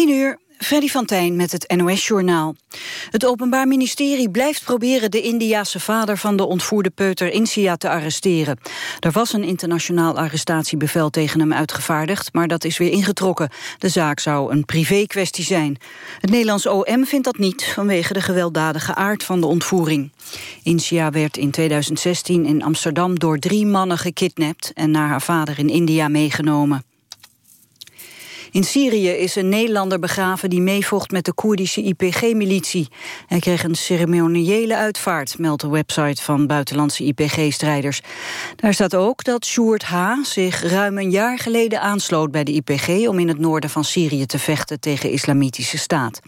10 uur, Freddy van Tijn met het NOS-journaal. Het Openbaar Ministerie blijft proberen de Indiase vader van de ontvoerde peuter Insia te arresteren. Er was een internationaal arrestatiebevel tegen hem uitgevaardigd, maar dat is weer ingetrokken. De zaak zou een privé-kwestie zijn. Het Nederlands OM vindt dat niet, vanwege de gewelddadige aard van de ontvoering. Insia werd in 2016 in Amsterdam door drie mannen gekidnapt en naar haar vader in India meegenomen. In Syrië is een Nederlander begraven die meevocht met de Koerdische IPG-militie. Hij kreeg een ceremoniële uitvaart, meldt de website van buitenlandse IPG-strijders. Daar staat ook dat Sjoerd H. zich ruim een jaar geleden aansloot bij de IPG... om in het noorden van Syrië te vechten tegen islamitische staat.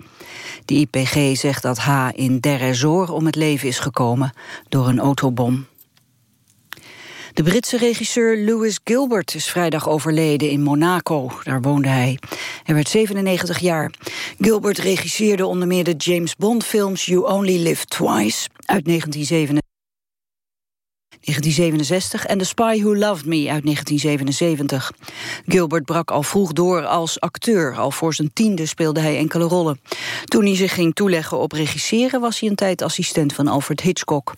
De IPG zegt dat H. in ez-Zor om het leven is gekomen door een autobom. De Britse regisseur Lewis Gilbert is vrijdag overleden in Monaco. Daar woonde hij. Hij werd 97 jaar. Gilbert regisseerde onder meer de James Bond films You Only Live Twice uit 1967. 1967 en The Spy Who Loved Me uit 1977. Gilbert brak al vroeg door als acteur. Al voor zijn tiende speelde hij enkele rollen. Toen hij zich ging toeleggen op regisseren... was hij een tijd assistent van Alfred Hitchcock.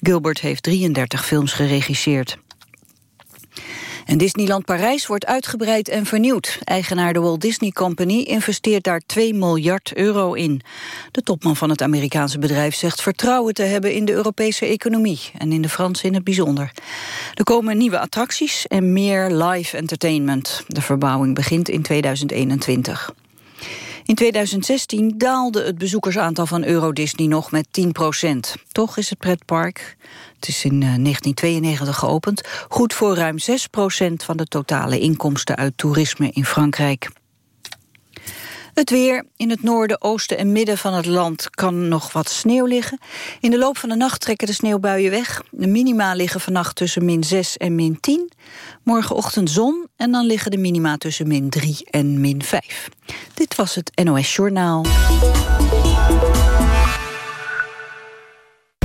Gilbert heeft 33 films geregisseerd. En Disneyland Parijs wordt uitgebreid en vernieuwd. Eigenaar de Walt Disney Company investeert daar 2 miljard euro in. De topman van het Amerikaanse bedrijf zegt vertrouwen te hebben in de Europese economie. En in de Franse in het bijzonder. Er komen nieuwe attracties en meer live entertainment. De verbouwing begint in 2021. In 2016 daalde het bezoekersaantal van Euro Disney nog met 10 procent. Toch is het pretpark, het is in 1992 eh, geopend... goed voor ruim 6 procent van de totale inkomsten uit toerisme in Frankrijk. Het weer. In het noorden, oosten en midden van het land kan nog wat sneeuw liggen. In de loop van de nacht trekken de sneeuwbuien weg. De minima liggen vannacht tussen min 6 en min 10. Morgenochtend zon en dan liggen de minima tussen min 3 en min 5. Dit was het NOS Journaal.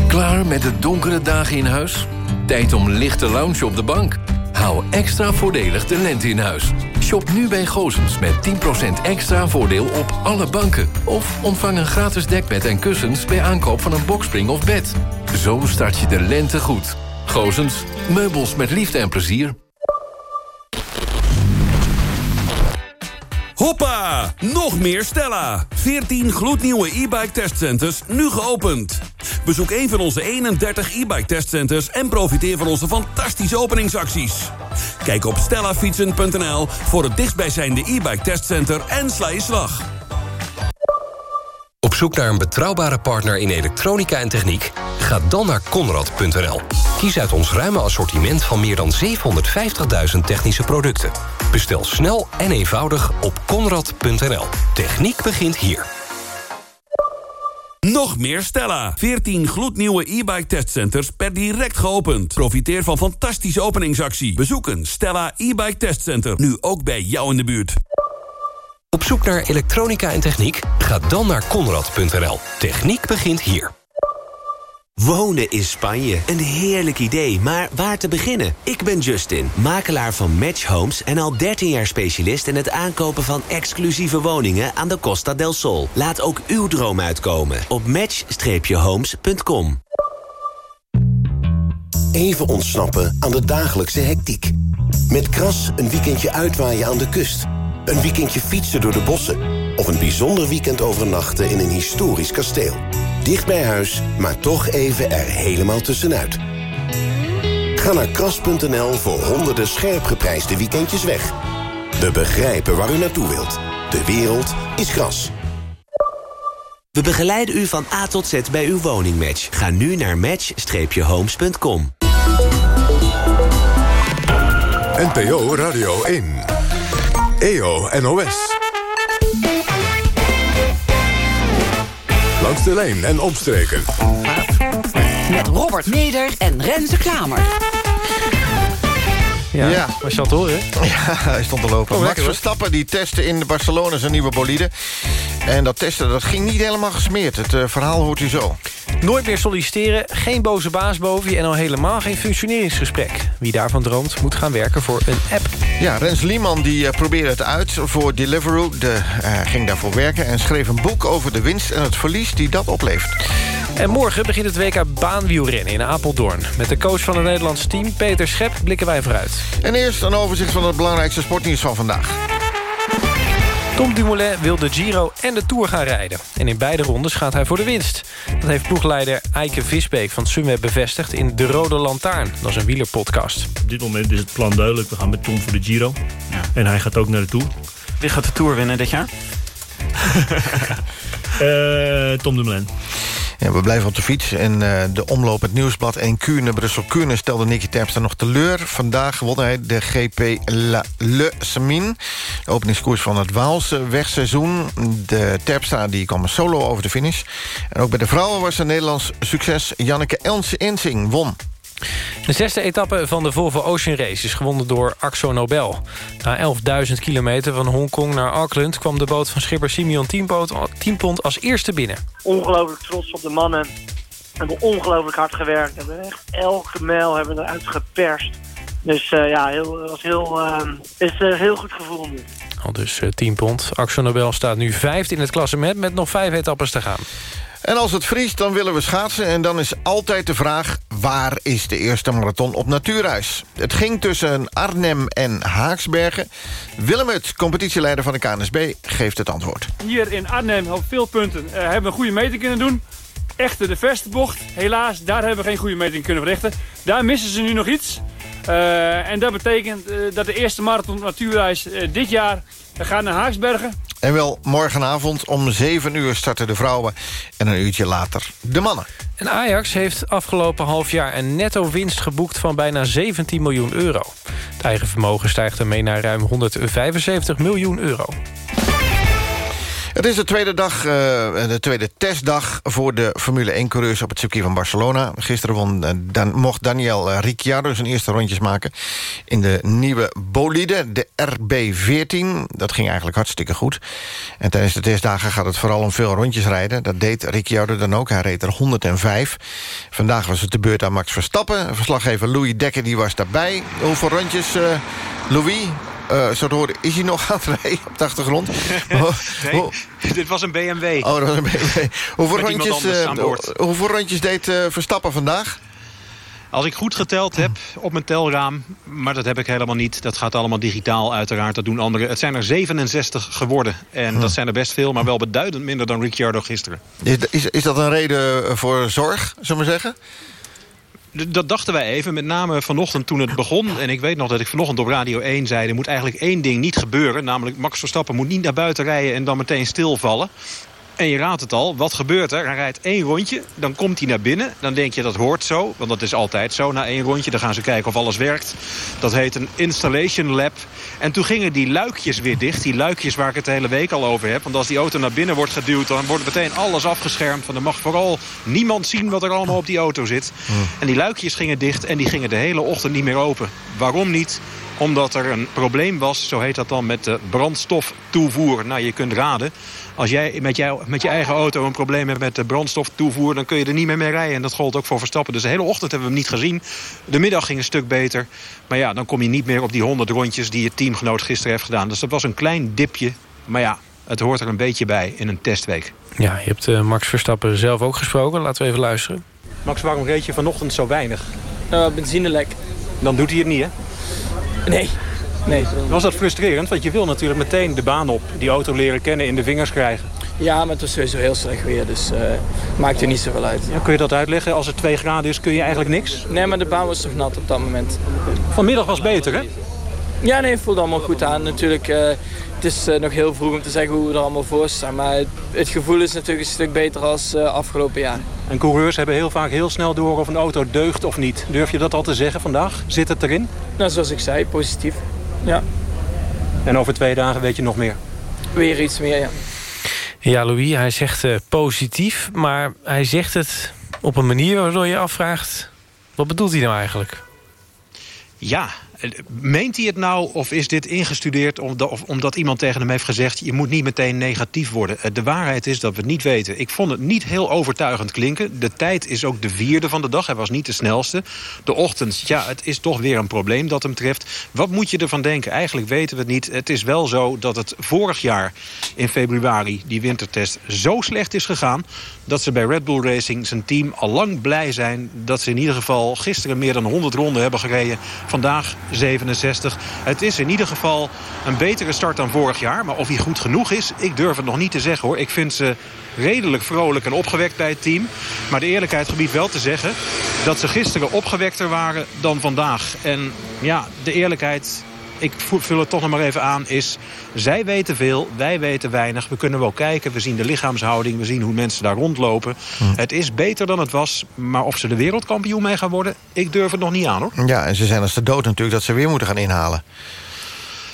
Klaar met de donkere dagen in huis? Tijd om lichte lounge op de bank. Hou extra voordelig de lente in huis. Shop nu bij Gozens met 10% extra voordeel op alle banken. Of ontvang een gratis dekbed en kussens bij aankoop van een bokspring of bed. Zo start je de lente goed. Gozens, meubels met liefde en plezier. Hoppa! Nog meer Stella. 14 gloednieuwe e-bike testcenters, nu geopend. Bezoek een van onze 31 e-bike testcenters... en profiteer van onze fantastische openingsacties. Kijk op stellafietsen.nl voor het dichtstbijzijnde e-bike testcenter... en sla je slag. Op zoek naar een betrouwbare partner in elektronica en techniek? Ga dan naar Conrad.nl. Kies uit ons ruime assortiment van meer dan 750.000 technische producten. Bestel snel en eenvoudig op Conrad.nl. Techniek begint hier. Nog meer Stella. 14 gloednieuwe e-bike testcenters per direct geopend. Profiteer van fantastische openingsactie. Bezoek een Stella e-bike testcenter. Nu ook bij jou in de buurt. Op zoek naar elektronica en techniek? Ga dan naar Conrad.nl. Techniek begint hier. Wonen in Spanje. Een heerlijk idee, maar waar te beginnen? Ik ben Justin, makelaar van Match Homes... en al 13 jaar specialist in het aankopen van exclusieve woningen... aan de Costa del Sol. Laat ook uw droom uitkomen op match-homes.com. Even ontsnappen aan de dagelijkse hectiek. Met Kras een weekendje uitwaaien aan de kust. Een weekendje fietsen door de bossen. Of een bijzonder weekend overnachten in een historisch kasteel. Dicht bij huis, maar toch even er helemaal tussenuit. Ga naar kras.nl voor honderden scherp geprijsde weekendjes weg. We begrijpen waar u naartoe wilt. De wereld is gras. We begeleiden u van A tot Z bij uw woningmatch. Ga nu naar match-homes.com. NPO Radio 1. EO NOS. Langs de lijn en omstreken. Met Robert Meder en Renze Klamer. Ja, ja. was je horen? Ja, hij stond te lopen. Oh, Max. Verstappen die testte in Barcelona zijn nieuwe bolide. En dat testen dat ging niet helemaal gesmeerd. Het eh, verhaal hoort u zo. Nooit meer solliciteren, geen boze baas boven je... en al helemaal geen functioneringsgesprek. Wie daarvan droomt, moet gaan werken voor een app. Ja, Rens Liemann die eh, probeerde het uit voor Deliveroo. De, eh, ging daarvoor werken en schreef een boek over de winst en het verlies die dat oplevert. En morgen begint het WK baanwielrennen in Apeldoorn. Met de coach van het Nederlands team, Peter Schep, blikken wij vooruit. En eerst een overzicht van het belangrijkste sportnieuws van vandaag. Tom Dumoulin wil de Giro en de Tour gaan rijden. En in beide rondes gaat hij voor de winst. Dat heeft ploegleider Eike Visbeek van Sunweb bevestigd... in De Rode Lantaarn. Dat is een wielerpodcast. Op dit moment is het plan duidelijk. We gaan met Tom voor de Giro. En hij gaat ook naar de Tour. Wie gaat de Tour winnen dit jaar? Eh, Tom Dumoulin. Ja, we blijven op de fiets. En eh, de omloop het Nieuwsblad en Kuurne, Brussel-Kuurne... stelde Nicky Terpstra nog teleur. Vandaag won hij de GP La Le Samin. De openingskoers van het Waalse wegseizoen. De Terpstra die kwam solo over de finish. En ook bij de vrouwen was een Nederlands succes. Janneke Ensing won. De zesde etappe van de Volvo Ocean Race is gewonnen door Axo Nobel. Na 11.000 kilometer van Hongkong naar Auckland... kwam de boot van schipper Simeon Tienpont als eerste binnen. Ongelooflijk trots op de mannen. We hebben ongelooflijk hard gewerkt. We hebben echt elke mijl hebben we eruit geperst. Dus uh, ja, heel, was heel, uh, is een uh, heel goed gevoel nu. Al dus 10 pond. Axo Nobel staat nu vijfde in het klassement... met nog vijf etappes te gaan. En als het vriest, dan willen we schaatsen. En dan is altijd de vraag, waar is de eerste marathon op natuurhuis? Het ging tussen Arnhem en Haaksbergen. Willem het, competitieleider van de KNSB, geeft het antwoord. Hier in Arnhem op veel punten uh, hebben we een goede meting kunnen doen. Echter de Vestbocht, helaas, daar hebben we geen goede meting kunnen verrichten. Daar missen ze nu nog iets. Uh, en dat betekent uh, dat de eerste marathon op natuurreis dit jaar gaat naar Haaksbergen. En wel morgenavond om 7 uur starten de vrouwen en een uurtje later de mannen. En Ajax heeft afgelopen half jaar een netto winst geboekt van bijna 17 miljoen euro. Het eigen vermogen stijgt ermee naar ruim 175 miljoen euro. Het is de tweede, dag, uh, de tweede testdag voor de Formule 1-coureurs op het circuit van Barcelona. Gisteren won, uh, dan, mocht Daniel uh, Ricciardo zijn eerste rondjes maken... in de nieuwe bolide, de RB14. Dat ging eigenlijk hartstikke goed. En tijdens de testdagen gaat het vooral om veel rondjes rijden. Dat deed Ricciardo dan ook. Hij reed er 105. Vandaag was het de beurt aan Max Verstappen. Verslaggever Louis Dekker die was daarbij. Hoeveel rondjes, Louis? Uh, zo te horen, is hij nog aan het rijden op de achtergrond? nee, dit was een BMW. Oh, dat was een BMW. Hoeveel, rondjes, uh, hoeveel rondjes deed uh, Verstappen vandaag? Als ik goed geteld heb op mijn telraam, maar dat heb ik helemaal niet. Dat gaat allemaal digitaal uiteraard, dat doen anderen. Het zijn er 67 geworden. En hm. dat zijn er best veel, maar wel beduidend minder dan Ricciardo gisteren. Is, is, is dat een reden voor zorg, zullen we zeggen? Dat dachten wij even, met name vanochtend toen het begon. En ik weet nog dat ik vanochtend op Radio 1 zei... er moet eigenlijk één ding niet gebeuren. Namelijk Max Verstappen moet niet naar buiten rijden en dan meteen stilvallen. En je raadt het al, wat gebeurt er? Hij rijdt één rondje, dan komt hij naar binnen. Dan denk je dat hoort zo, want dat is altijd zo. Na één rondje, dan gaan ze kijken of alles werkt. Dat heet een installation lab. En toen gingen die luikjes weer dicht. Die luikjes waar ik het de hele week al over heb. Want als die auto naar binnen wordt geduwd... dan wordt meteen alles afgeschermd. Want er mag vooral niemand zien wat er allemaal op die auto zit. En die luikjes gingen dicht en die gingen de hele ochtend niet meer open. Waarom niet? Omdat er een probleem was, zo heet dat dan, met de brandstoftoevoer. Nou, je kunt raden. Als jij met, jou, met je eigen auto een probleem hebt met de brandstoftoevoer... dan kun je er niet meer mee rijden. En dat gold ook voor Verstappen. Dus de hele ochtend hebben we hem niet gezien. De middag ging een stuk beter. Maar ja, dan kom je niet meer op die 100 rondjes... die je teamgenoot gisteren heeft gedaan. Dus dat was een klein dipje. Maar ja, het hoort er een beetje bij in een testweek. Ja, je hebt uh, Max Verstappen zelf ook gesproken. Laten we even luisteren. Max, waarom reed je vanochtend zo weinig? Uh, benzinelek. Dan doet hij het niet, hè? Nee. nee. Was dat frustrerend? Want je wil natuurlijk meteen de baan op. Die auto leren kennen, in de vingers krijgen. Ja, maar het was sowieso heel slecht weer. Dus uh, maakt er niet zoveel uit. Ja, kun je dat uitleggen? Als het 2 graden is, kun je eigenlijk niks? Nee, maar de baan was toch nat op dat moment. Vanmiddag was beter, hè? Ja, nee, het voelde allemaal goed aan. Natuurlijk, uh, het is uh, nog heel vroeg om te zeggen hoe we er allemaal voor staan. Maar het, het gevoel is natuurlijk een stuk beter als afgelopen jaar. En coureurs hebben heel vaak heel snel door of een auto deugt of niet. Durf je dat al te zeggen vandaag? Zit het erin? Nou, zoals ik zei, positief. Ja. En over twee dagen weet je nog meer? Weer iets meer, ja. Ja, Louis, hij zegt uh, positief, maar hij zegt het op een manier waardoor je afvraagt... wat bedoelt hij nou eigenlijk? Ja, Meent hij het nou of is dit ingestudeerd omdat, iemand tegen hem heeft gezegd... je moet niet meteen negatief worden? De waarheid is dat we het niet weten. Ik vond het niet heel overtuigend klinken. De tijd is ook de vierde van de dag. Hij was niet de snelste. De ochtend, ja, het is toch weer een probleem dat hem treft. Wat moet je ervan denken? Eigenlijk weten we het niet. Het is wel zo dat het vorig jaar in februari... die wintertest zo slecht is gegaan... dat ze bij Red Bull Racing zijn team al lang blij zijn... dat ze in ieder geval gisteren meer dan 100 ronden hebben gereden. Vandaag 67. Het is in ieder geval een betere start dan vorig jaar. Maar of hij goed genoeg is, ik durf het nog niet te zeggen hoor. Ik vind ze redelijk vrolijk en opgewekt bij het team. Maar de eerlijkheid gebied wel te zeggen... dat ze gisteren opgewekter waren dan vandaag. En ja, de eerlijkheid ik vul het toch nog maar even aan, is... zij weten veel, wij weten weinig. We kunnen wel kijken, we zien de lichaamshouding... we zien hoe mensen daar rondlopen. Hm. Het is beter dan het was, maar of ze de wereldkampioen mee gaan worden... ik durf het nog niet aan, hoor. Ja, en ze zijn als de dood natuurlijk dat ze weer moeten gaan inhalen.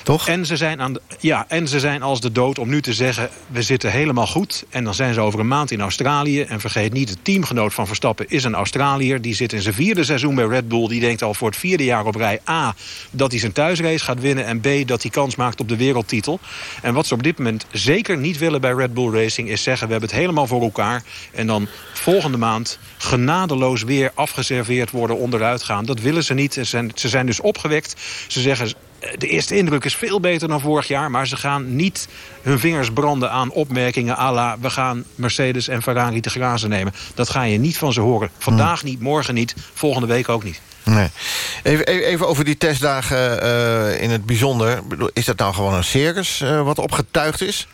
Toch? En ze, zijn aan ja, en ze zijn als de dood om nu te zeggen... we zitten helemaal goed. En dan zijn ze over een maand in Australië. En vergeet niet, de teamgenoot van Verstappen is een Australiër. Die zit in zijn vierde seizoen bij Red Bull. Die denkt al voor het vierde jaar op rij... A, dat hij zijn thuisrace gaat winnen... en B, dat hij kans maakt op de wereldtitel. En wat ze op dit moment zeker niet willen bij Red Bull Racing... is zeggen, we hebben het helemaal voor elkaar. En dan volgende maand genadeloos weer afgeserveerd worden onderuit gaan. Dat willen ze niet. Ze zijn, ze zijn dus opgewekt. Ze zeggen, de eerste indruk is veel beter dan vorig jaar... maar ze gaan niet hun vingers branden aan opmerkingen... à la we gaan Mercedes en Ferrari te grazen nemen. Dat ga je niet van ze horen. Vandaag niet, morgen niet, volgende week ook niet. Nee. Even, even over die testdagen uh, in het bijzonder. Is dat nou gewoon een circus uh, wat opgetuigd is?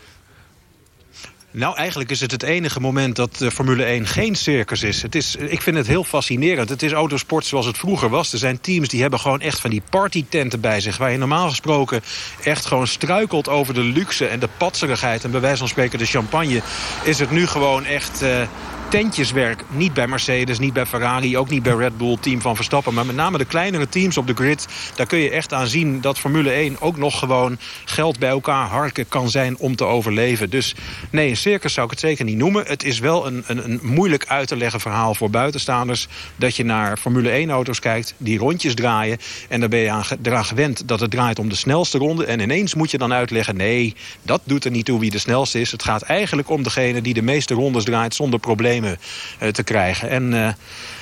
Nou, eigenlijk is het het enige moment dat Formule 1 geen circus is. Het is. Ik vind het heel fascinerend. Het is autosport zoals het vroeger was. Er zijn teams die hebben gewoon echt van die partytenten bij zich... waar je normaal gesproken echt gewoon struikelt over de luxe en de patserigheid... en bij wijze van spreken de champagne... is het nu gewoon echt... Uh, tentjeswerk. Niet bij Mercedes, niet bij Ferrari, ook niet bij Red Bull, team van Verstappen. Maar met name de kleinere teams op de grid. Daar kun je echt aan zien dat Formule 1 ook nog gewoon geld bij elkaar harken kan zijn om te overleven. Dus nee, een circus zou ik het zeker niet noemen. Het is wel een, een, een moeilijk uit te leggen verhaal voor buitenstaanders. Dat je naar Formule 1 auto's kijkt die rondjes draaien. En dan ben je aan, eraan gewend dat het draait om de snelste ronde. En ineens moet je dan uitleggen, nee, dat doet er niet toe wie de snelste is. Het gaat eigenlijk om degene die de meeste rondes draait zonder problemen eh, te krijgen. En eh,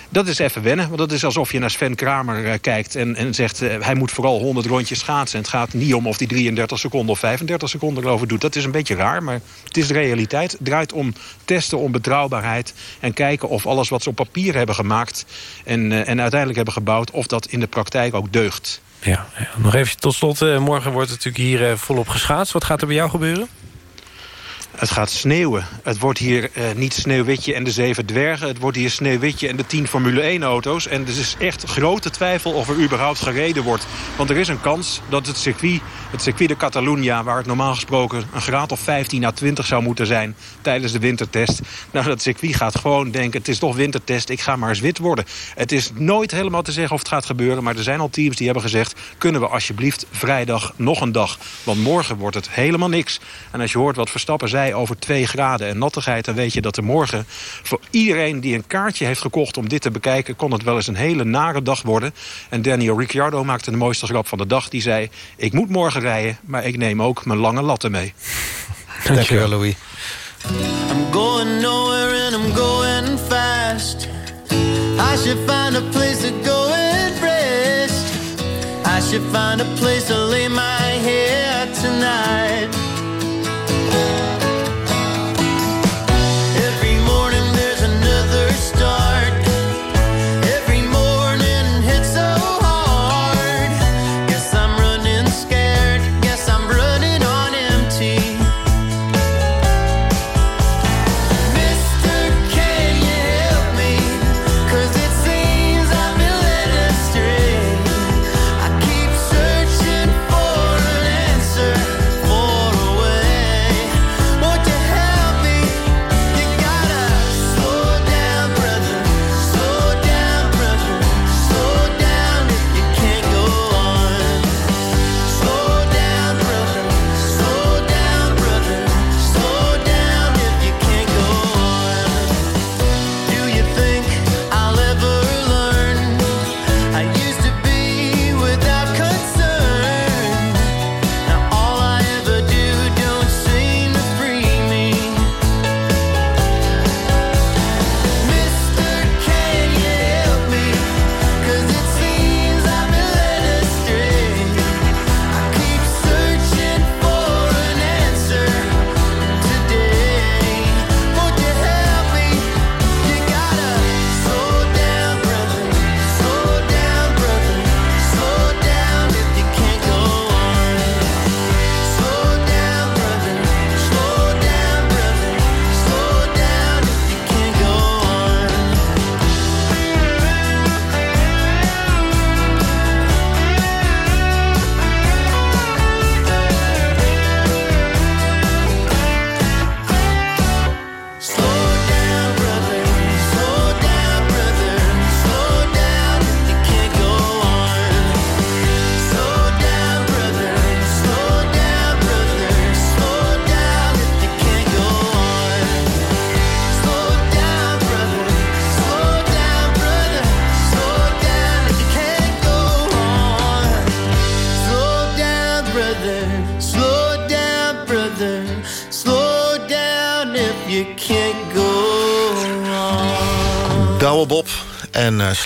dat is even wennen. Want dat is alsof je naar Sven Kramer uh, kijkt en, en zegt... Hij moet vooral 100 rondjes schaatsen. En het gaat niet om of hij 33 seconden of 35 seconden erover doet. Dat is een beetje raar, maar het is de realiteit. Het draait om testen, om betrouwbaarheid. En kijken of alles wat ze op papier hebben gemaakt... en, en uiteindelijk hebben gebouwd... of dat in de praktijk ook deugt. Ja, ja. nog even tot slot. morgen wordt het natuurlijk hier volop geschaatst. Wat gaat er bij jou gebeuren? Het gaat sneeuwen. Het wordt hier uh, niet Sneeuwwitje en de Zeven Dwergen. Het wordt hier Sneeuwwitje en de tien Formule 1-auto's. En er is echt grote twijfel of er überhaupt gereden wordt. Want er is een kans dat het circuit, het circuit de Catalunya... waar het normaal gesproken een graad of 15 à 20 zou moeten zijn... tijdens de wintertest. Nou, dat circuit gaat gewoon denken, het is toch wintertest... ik ga maar eens wit worden. Het is nooit helemaal te zeggen of het gaat gebeuren... maar er zijn al teams die hebben gezegd... kunnen we alsjeblieft vrijdag nog een dag. Want morgen wordt het helemaal niks. En als je hoort wat Verstappen zei over 2 graden en nattigheid... dan weet je dat er morgen voor iedereen die een kaartje heeft gekocht om dit te bekijken... kon het wel eens een hele nare dag worden. En Daniel Ricciardo maakte de mooiste grap van de dag. Die zei, ik moet morgen rijden, maar ik neem ook mijn lange latten mee. Dankjewel, Louis. I'm going nowhere and I'm going fast. I should find a place to go and rest. I should find a place to lay my head tonight.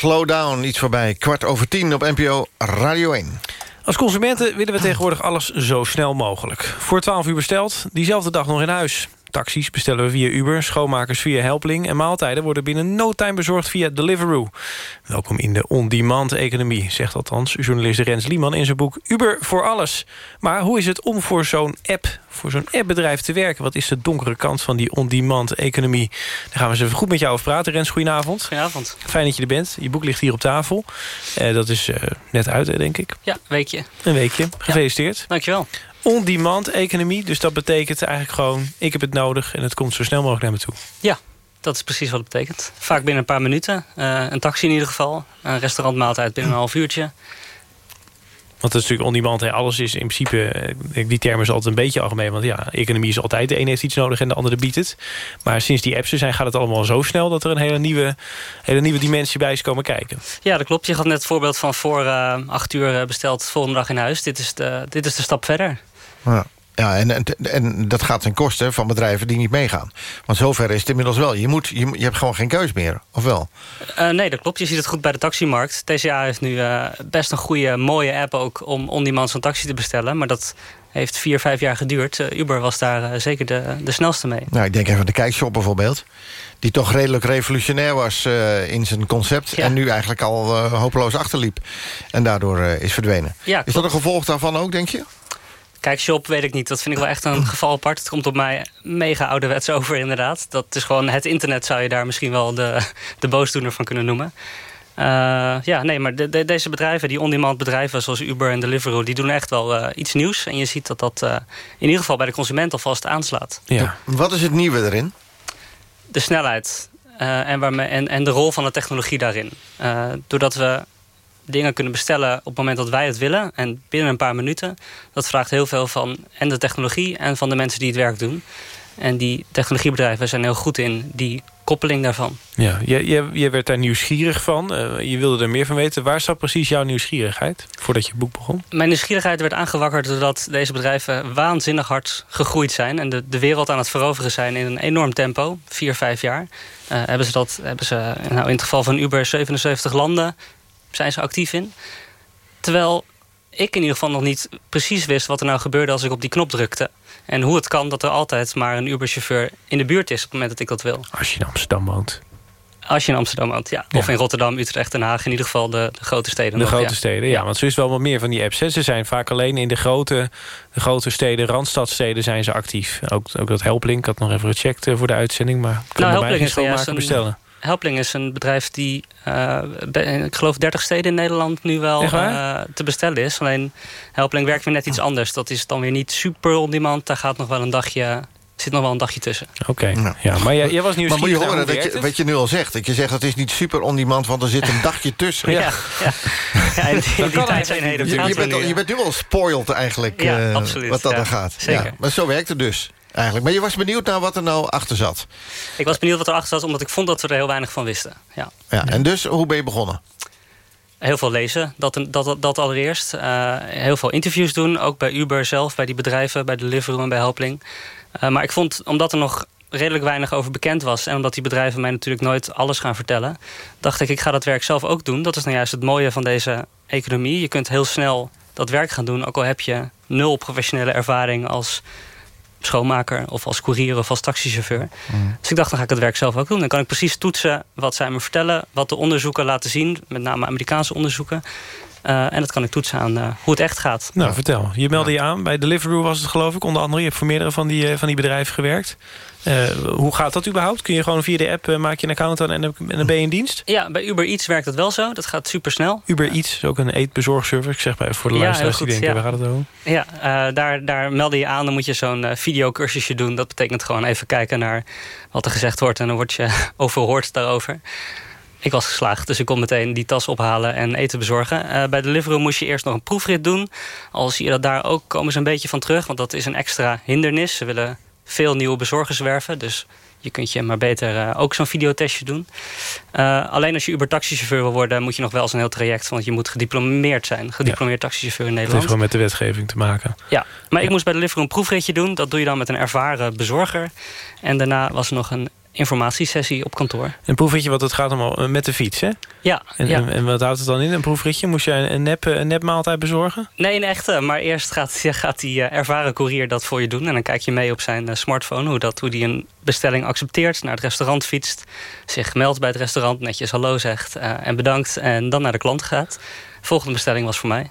Slow Down, iets voorbij. Kwart over tien op NPO Radio 1. Als consumenten willen we tegenwoordig alles zo snel mogelijk. Voor 12 uur besteld, diezelfde dag nog in huis. Taxis bestellen we via Uber, schoonmakers via Helpling... en maaltijden worden binnen no time bezorgd via Deliveroo. Welkom in de on-demand-economie, zegt althans journalist Rens Lieman... in zijn boek Uber voor alles. Maar hoe is het om voor zo'n app, voor zo'n appbedrijf te werken? Wat is de donkere kant van die on-demand-economie? Daar gaan we eens even goed met jou over praten. Rens, goedenavond. Goedenavond. Fijn dat je er bent. Je boek ligt hier op tafel. Eh, dat is eh, net uit, denk ik. Ja, een weekje. Een weekje. Gefeliciteerd. Dankjewel. On-demand economie, dus dat betekent eigenlijk gewoon... ik heb het nodig en het komt zo snel mogelijk naar me toe. Ja, dat is precies wat het betekent. Vaak binnen een paar minuten. Eh, een taxi in ieder geval. Een restaurantmaaltijd binnen een half uurtje. Want dat is natuurlijk on-demand. Alles is in principe, eh, die term is altijd een beetje algemeen. Want ja, economie is altijd, de ene heeft iets nodig en de andere biedt het. Maar sinds die apps er zijn gaat het allemaal zo snel... dat er een hele nieuwe, hele nieuwe dimensie bij is komen kijken. Ja, dat klopt. Je gaf net het voorbeeld van voor eh, acht uur besteld... volgende dag in huis. Dit is de, dit is de stap verder. Ja. Ja, en, en, en dat gaat ten koste van bedrijven die niet meegaan. Want zover is het inmiddels wel. Je, moet, je, je hebt gewoon geen keus meer, of wel? Uh, nee, dat klopt. Je ziet het goed bij de taximarkt. TCA heeft nu uh, best een goede, mooie app ook... om on-demand zo'n taxi te bestellen. Maar dat heeft vier, vijf jaar geduurd. Uh, Uber was daar zeker de, de snelste mee. Nou, ik denk even aan de kijkshop bijvoorbeeld. Die toch redelijk revolutionair was in zijn concept. Ja. En nu eigenlijk al hopeloos achterliep. En daardoor is verdwenen. Ja, is dat een gevolg daarvan ook, denk je? Kijkshop weet ik niet. Dat vind ik wel echt een geval apart. Het komt op mij mega ouderwets over inderdaad. Dat is gewoon het internet zou je daar misschien wel de, de boosdoener van kunnen noemen. Uh, ja, nee, maar de, de, deze bedrijven, die on-demand bedrijven zoals Uber en Deliveroo... die doen echt wel uh, iets nieuws. En je ziet dat dat uh, in ieder geval bij de consument alvast aanslaat. Ja. Wat is het nieuwe erin? De snelheid en, waarmee, en, en de rol van de technologie daarin. doordat we dingen kunnen bestellen op het moment dat wij het willen. En binnen een paar minuten. Dat vraagt heel veel van en de technologie en van de mensen die het werk doen. En die technologiebedrijven zijn heel goed in die koppeling daarvan. Ja, je, je, je werd daar nieuwsgierig van. Uh, je wilde er meer van weten. Waar zat precies jouw nieuwsgierigheid voordat je boek begon? Mijn nieuwsgierigheid werd aangewakkerd doordat deze bedrijven waanzinnig hard gegroeid zijn. En de, de wereld aan het veroveren zijn in een enorm tempo. Vier, vijf jaar. Uh, hebben ze dat, hebben ze, nou in het geval van Uber, 77 landen zijn ze actief in. Terwijl ik in ieder geval nog niet precies wist wat er nou gebeurde als ik op die knop drukte. En hoe het kan dat er altijd maar een Uber-chauffeur in de buurt is op het moment dat ik dat wil. Als je in Amsterdam woont. Als je in Amsterdam woont, ja. Of in Rotterdam, Utrecht, Den Haag. In ieder geval de, de grote steden. De nog, grote ja. steden, ja. Want er is wel wat meer van die apps. Hè. Ze zijn vaak alleen in de grote, de grote steden, randstadsteden zijn ze actief. Ook, ook dat Helplink, ik had nog even gecheckt voor de uitzending. Maar kan nou, geen schoonmaker een, bestellen. Helpling is een bedrijf die, uh, ik geloof 30 steden in Nederland nu wel uh, te bestellen is. Alleen Helpling werkt weer net iets anders. Dat is dan weer niet super on-demand. Daar gaat nog wel een dagje zit nog wel een dagje tussen. Oké, okay. ja. ja. maar jij, jij was nieuwsgierig. Maar moet je horen dat je, wat je nu al zegt. Dat je zegt dat is niet super on-demand, want er zit een dagje tussen. ja, ja. die, tijd zijn je, je, bent al, je bent nu al spoiled eigenlijk. Ja, uh, absoluut. Wat dat ja, dan gaat. Zeker. Ja, maar zo werkt het dus. Eigenlijk. Maar je was benieuwd naar wat er nou achter zat. Ik was benieuwd wat er achter zat, omdat ik vond dat we er heel weinig van wisten. Ja. Ja, en dus, hoe ben je begonnen? Heel veel lezen, dat, dat, dat allereerst. Uh, heel veel interviews doen, ook bij Uber zelf, bij die bedrijven, bij Deliveroo en bij Helpling. Uh, maar ik vond, omdat er nog redelijk weinig over bekend was... en omdat die bedrijven mij natuurlijk nooit alles gaan vertellen... dacht ik, ik ga dat werk zelf ook doen. Dat is nou juist het mooie van deze economie. Je kunt heel snel dat werk gaan doen, ook al heb je nul professionele ervaring als schoonmaker of als courier of als taxichauffeur. Mm. Dus ik dacht, dan ga ik het werk zelf ook doen. Dan kan ik precies toetsen wat zij me vertellen, wat de onderzoeken laten zien, met name Amerikaanse onderzoeken. Uh, en dat kan ik toetsen aan uh, hoe het echt gaat. Nou, ja. vertel. Je meldde je aan. Bij Deliveroo was het geloof ik. Onder andere, je hebt voor meerdere van die, uh, van die bedrijven gewerkt. hoe gaat dat überhaupt? Kun je gewoon via de app maak je een account aan en dan, en dan ben je in dienst? Ja, bij Uber Eats werkt dat wel zo. Dat gaat super snel. Uber Eats is ook een eetbezorgservice. Ik zeg maar voor de luisteraars die denken, ja. waar gaat het over? Ja, daar, daar melde je aan. Dan moet je zo'n videocursusje doen. Dat betekent gewoon even kijken naar wat er gezegd wordt. En dan word je overhoord daarover. Ik was geslaagd, dus ik kon meteen die tas ophalen en eten bezorgen. Uh, bij Deliveroo moest je eerst nog een proefrit doen. Al zie je dat daar ook komen ze een beetje van terug. Want dat is een extra hindernis. Ze willen veel nieuwe bezorgers werven. Dus je kunt je maar beter uh, ook zo'n videotestje doen. Uh, alleen als je Uber-taxichauffeur wil worden... moet je nog wel zo'n heel traject... want je moet gediplomeerd zijn. Gediplomeerd ja. taxichauffeur in Nederland. Het heeft gewoon met de wetgeving te maken. Ja, maar ja. ik moest bij de Deliveroo een proefritje doen. Dat doe je dan met een ervaren bezorger. En daarna was er nog een informatiesessie op kantoor. Een proefritje, wat het gaat om met de fiets, hè? Ja. En, ja. en, wat houdt het dan in, een proefritje? Moest jij een, nep, een nepmaaltijd bezorgen? Nee, een echte. Maar eerst gaat, gaat die ervaren courier dat voor je doen. En dan kijk je mee op zijn smartphone hoe, dat, hoe die een bestelling accepteert. Naar het restaurant fietst. Zich meldt bij het restaurant, netjes hallo zegt uh, en bedankt. En dan naar de klant gaat. Volgende bestelling was voor mij.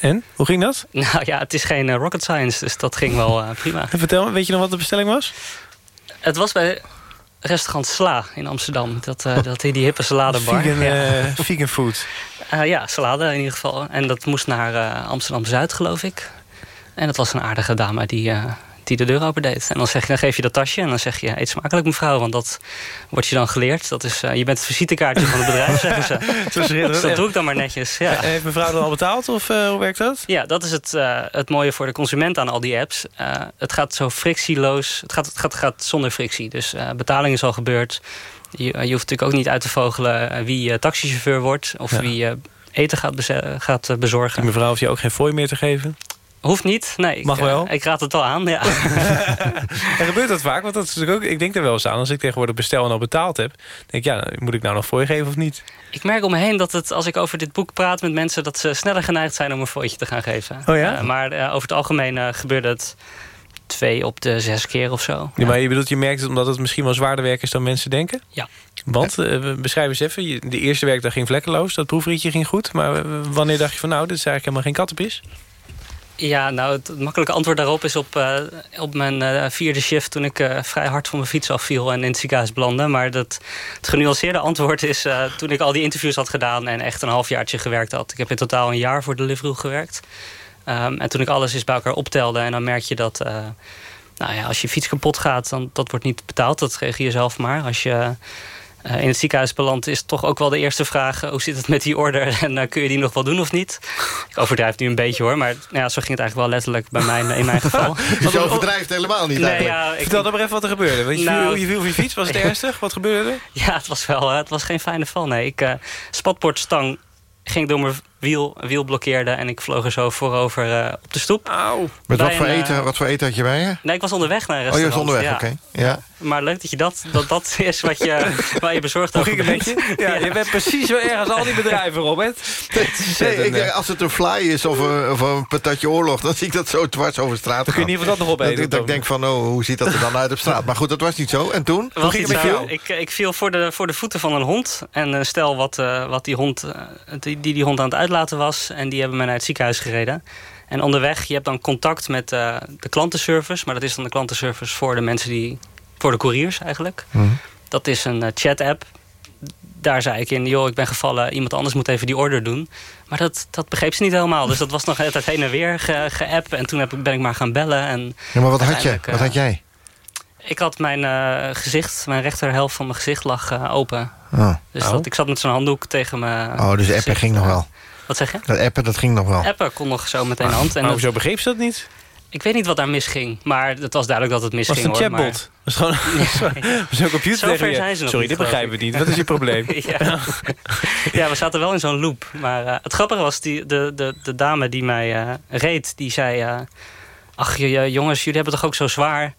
En? Hoe ging dat? Nou ja, het is geen uh, rocket science, dus dat ging wel uh, prima. En vertel me, weet je nog wat de bestelling was? Het was bij restaurant Sla in Amsterdam. Dat, uh, dat die hippe saladebar. Vegan, ja. uh, vegan food. Uh, ja, salade in ieder geval. En dat moest naar Amsterdam-Zuid, geloof ik. En dat was een aardige dame die, die de deur open deed. En dan, zeg dan geef je dat tasje en dan zeg je... eet smakelijk mevrouw, want dat wordt je dan geleerd. Dat is, je bent het visitekaartje van het bedrijf, zeggen ze. dus dat doe ik dan maar netjes. Ja. Heeft mevrouw dat al betaald of hoe werkt dat? Ja, dat is het, het mooie voor de consument aan al die apps. het gaat zo frictieloos. Het gaat, het gaat, gaat zonder frictie. Dus betaling is al gebeurd. Je, je, hoeft natuurlijk ook niet uit te vogelen wie taxichauffeur wordt... of ja. wie eten gaat, gaat bezorgen. Die mevrouw hoeft je ook geen fooi meer te geven? Hoeft niet, nee. Mag ik, wel? Uh, ik raad het al aan, ja. en gebeurt dat vaak? Want dat is natuurlijk ook, ik denk er wel eens aan. Als ik tegenwoordig bestel en al betaald heb... denk ik, ja, moet ik nou nog fooi geven of niet? Ik merk om me heen dat het, als ik over dit boek praat met mensen... dat ze sneller geneigd zijn om een fooitje te gaan geven. Oh ja? Uh, maar uh, over het algemeen gebeurt het twee op de zes keer of zo. Ja. Maar je bedoelt, je merkt het omdat het misschien wel zwaarder werk is dan mensen denken? Ja. Want, uh, beschrijf eens even, de eerste werkdag ging vlekkeloos, dat proefrietje ging goed. Maar wanneer dacht je van nou, dit is eigenlijk helemaal geen kattenpis? Ja, nou, het makkelijke antwoord daarop is op, uh, op mijn uh, vierde shift... toen ik uh, vrij hard van mijn fiets afviel en in het ziekenhuis belandde. Maar dat, het genuanceerde antwoord is toen ik al die interviews had gedaan... en echt een halfjaartje gewerkt had. Ik heb in totaal een jaar voor Deliveroo gewerkt. Um, en toen ik alles eens bij elkaar optelde... en dan merk je dat nou ja, als je fiets kapot gaat... dan dat wordt niet betaald, dat regel je zelf maar. Als je... Uh, in het ziekenhuis beland is toch ook wel de eerste vraag... hoe zit het met die order en uh, kun je die nog wel doen of niet? Ik overdrijf nu een beetje hoor, maar ja, zo ging het eigenlijk wel letterlijk bij mij in mijn geval. Dus je overdrijft helemaal niet nee, ja, ik, Vertel dan maar even wat er gebeurde. Want je, nou, viel, je viel op je fiets, was het ernstig? Wat gebeurde er? Ja, het was wel het was geen fijne val. Nee, ik uh, spatbordstang ging door mijn wiel, wiel blokkeerde en ik vloog er zo voorover uh, op de stoep. Auw. Met wat voor, eten, uh, wat voor eten had je bij je? Nee, ik was onderweg naar een Oh, je restaurant. was onderweg, ja. oké. Okay. Ja. Maar leuk dat je dat, dat, dat is wat je, waar je bezorgd over bent. je? Ja, je bent precies zo ergens al die bedrijven, Robert. Nee, ik denk, als het een fly is of een, of een patatje oorlog... dan zie ik dat zo dwars over straat Dan kun je in ieder geval dat nog opeten. Dat, dat ik denk van, oh, hoe ziet dat er dan uit op straat? Maar goed, dat was niet zo. En toen? Hoe ging het met jou? Ik, ik viel voor de, voor de voeten van een hond. En uh, stel wat, uh, wat die, hond, uh, die, die die hond aan het uitlaten was... en die hebben mij naar het ziekenhuis gereden. En onderweg, je hebt dan contact met uh, de klantenservice... maar dat is dan de klantenservice voor de mensen die... voor de couriers eigenlijk. Mm. Dat is een uh, chat-app. Daar zei ik in, joh, ik ben gevallen... iemand anders moet even die order doen. Maar dat, dat begreep ze niet helemaal. Dus dat was nog altijd heen en weer ge-app. Ge en toen heb, ben ik maar gaan bellen. En ja, maar wat had, je? wat had jij? Ik had mijn uh, gezicht, mijn rechterhelft van mijn gezicht lag uh, open. Oh. Dus oh. Dat, ik zat met zo'n handdoek tegen mijn Oh, dus appen ging nog wel? Wat zeg je? Dat appen, dat ging nog wel? Appen kon nog zo meteen maar, hand. En maar dat, hoezo begreep ze dat niet? Ik weet niet wat daar misging, maar het was duidelijk dat het misging. Was het een chatbot? Was gewoon zo'n computer tegen je. zijn ze nog Sorry, niet, dit begrijpen we niet. Wat is je probleem? ja. ja, we zaten wel in zo'n loop. Maar uh, het grappige was, die, de, de, de dame die mij uh, reed, die zei... Uh, ach jongens, jullie hebben toch ook zo zwaar...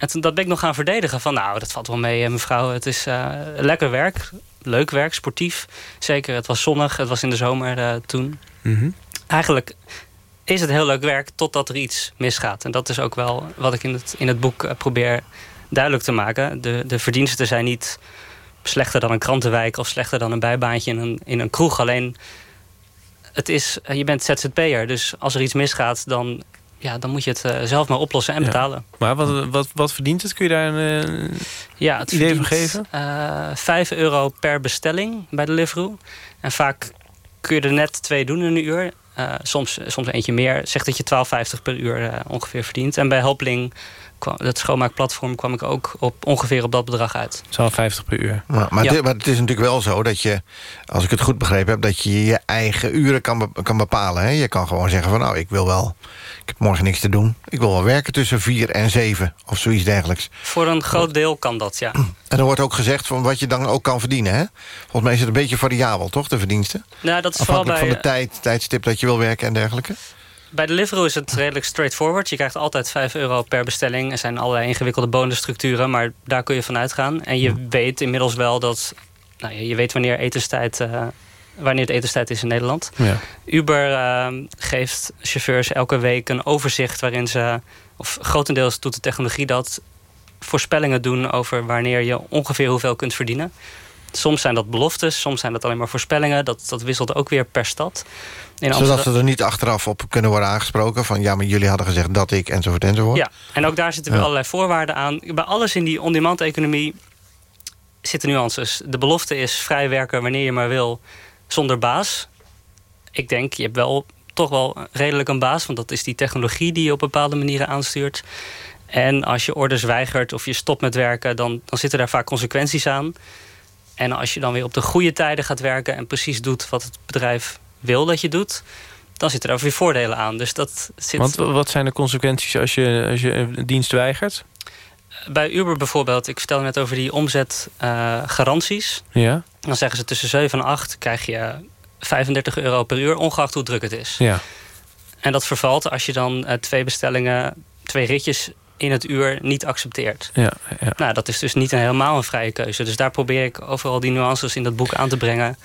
En toen, dat ben ik nog gaan verdedigen. Van nou, dat valt wel mee, mevrouw. Het is uh, lekker werk. Leuk werk, sportief. Zeker, het was zonnig. Het was in de zomer uh, toen. Mm -hmm. Eigenlijk is het heel leuk werk totdat er iets misgaat. En dat is ook wel wat ik in het, in het boek probeer duidelijk te maken. De, de verdiensten zijn niet slechter dan een krantenwijk... of slechter dan een bijbaantje in een, in een kroeg. Alleen, het is, je bent ZZP'er. Dus als er iets misgaat, dan ja, dan moet je het uh, zelf maar oplossen en ja. betalen. Maar wat, wat, wat verdient het? Kun je daar een uh, ja, het idee van geven? Uh, 5 euro per bestelling bij Deliveroo. En vaak kun je er net twee doen in een uur. Soms, soms eentje meer. Zegt dat je 12,50 per uur ongeveer verdient. En bij Helpling kwam, het schoonmaakplatform kwam ik ook op ongeveer op dat bedrag uit. Zo'n 50 per uur. Maar, maar, Ja. het, maar het is natuurlijk wel zo dat je, als ik het goed begrepen heb... dat je je eigen uren kan, be- kan bepalen. Hè? Je kan gewoon zeggen van nou, ik wil wel... ik heb morgen niks te doen. Ik wil wel werken tussen vier en zeven of zoiets dergelijks. Voor een groot deel kan dat, ja. En er wordt ook gezegd van wat je dan ook kan verdienen. Hè? Volgens mij is het een beetje variabel, toch, de verdiensten? Nou, dat is vooral Afhankelijk bij, van de tijd, tijdstip dat je wil werken en dergelijke. Bij Deliveroo is het redelijk straightforward. Je krijgt altijd 5 euro per bestelling. Er zijn allerlei ingewikkelde bonusstructuren, maar daar kun je van uitgaan. En je weet inmiddels wel dat... Nou, je weet wanneer, etenstijd, eh, wanneer het etenstijd is in Nederland. Ja. Uber eh, geeft chauffeurs elke week een overzicht waarin ze... of grotendeels doet de technologie dat... voorspellingen doen over wanneer je ongeveer hoeveel kunt verdienen. Soms zijn dat beloftes, soms zijn dat alleen maar voorspellingen. Dat, dat wisselt ook weer per stad. In Zodat ze er niet achteraf op kunnen worden aangesproken... van ja, maar jullie hadden gezegd dat ik, enzovoort, enzovoort. Ja, en ook daar zitten weer Ja. allerlei voorwaarden aan. Bij alles in die on-demand economie zitten nuances. De belofte is vrij werken wanneer je maar wil, zonder baas. Ik denk, je hebt wel toch wel redelijk een baas... want dat is die technologie die je op bepaalde manieren aanstuurt. En als je orders weigert of je stopt met werken... dan, dan zitten daar vaak consequenties aan. En als je dan weer op de goede tijden gaat werken... en precies doet wat het bedrijf wil dat je doet... dan zitten er ook weer voordelen aan. Dus dat zit... Want wat zijn de consequenties als je, als je een dienst weigert? bij Uber bijvoorbeeld, ik vertelde net over die omzetgaranties. Ja? dan zeggen ze tussen 7 en 8 krijg je 35 euro per uur, ongeacht hoe druk het is. Ja. En dat vervalt als je dan eh, twee bestellingen, twee ritjes in het uur niet accepteert. Ja, ja. Nou, dat is dus niet een helemaal een vrije keuze. Dus daar probeer ik overal die nuances in dat boek aan te brengen.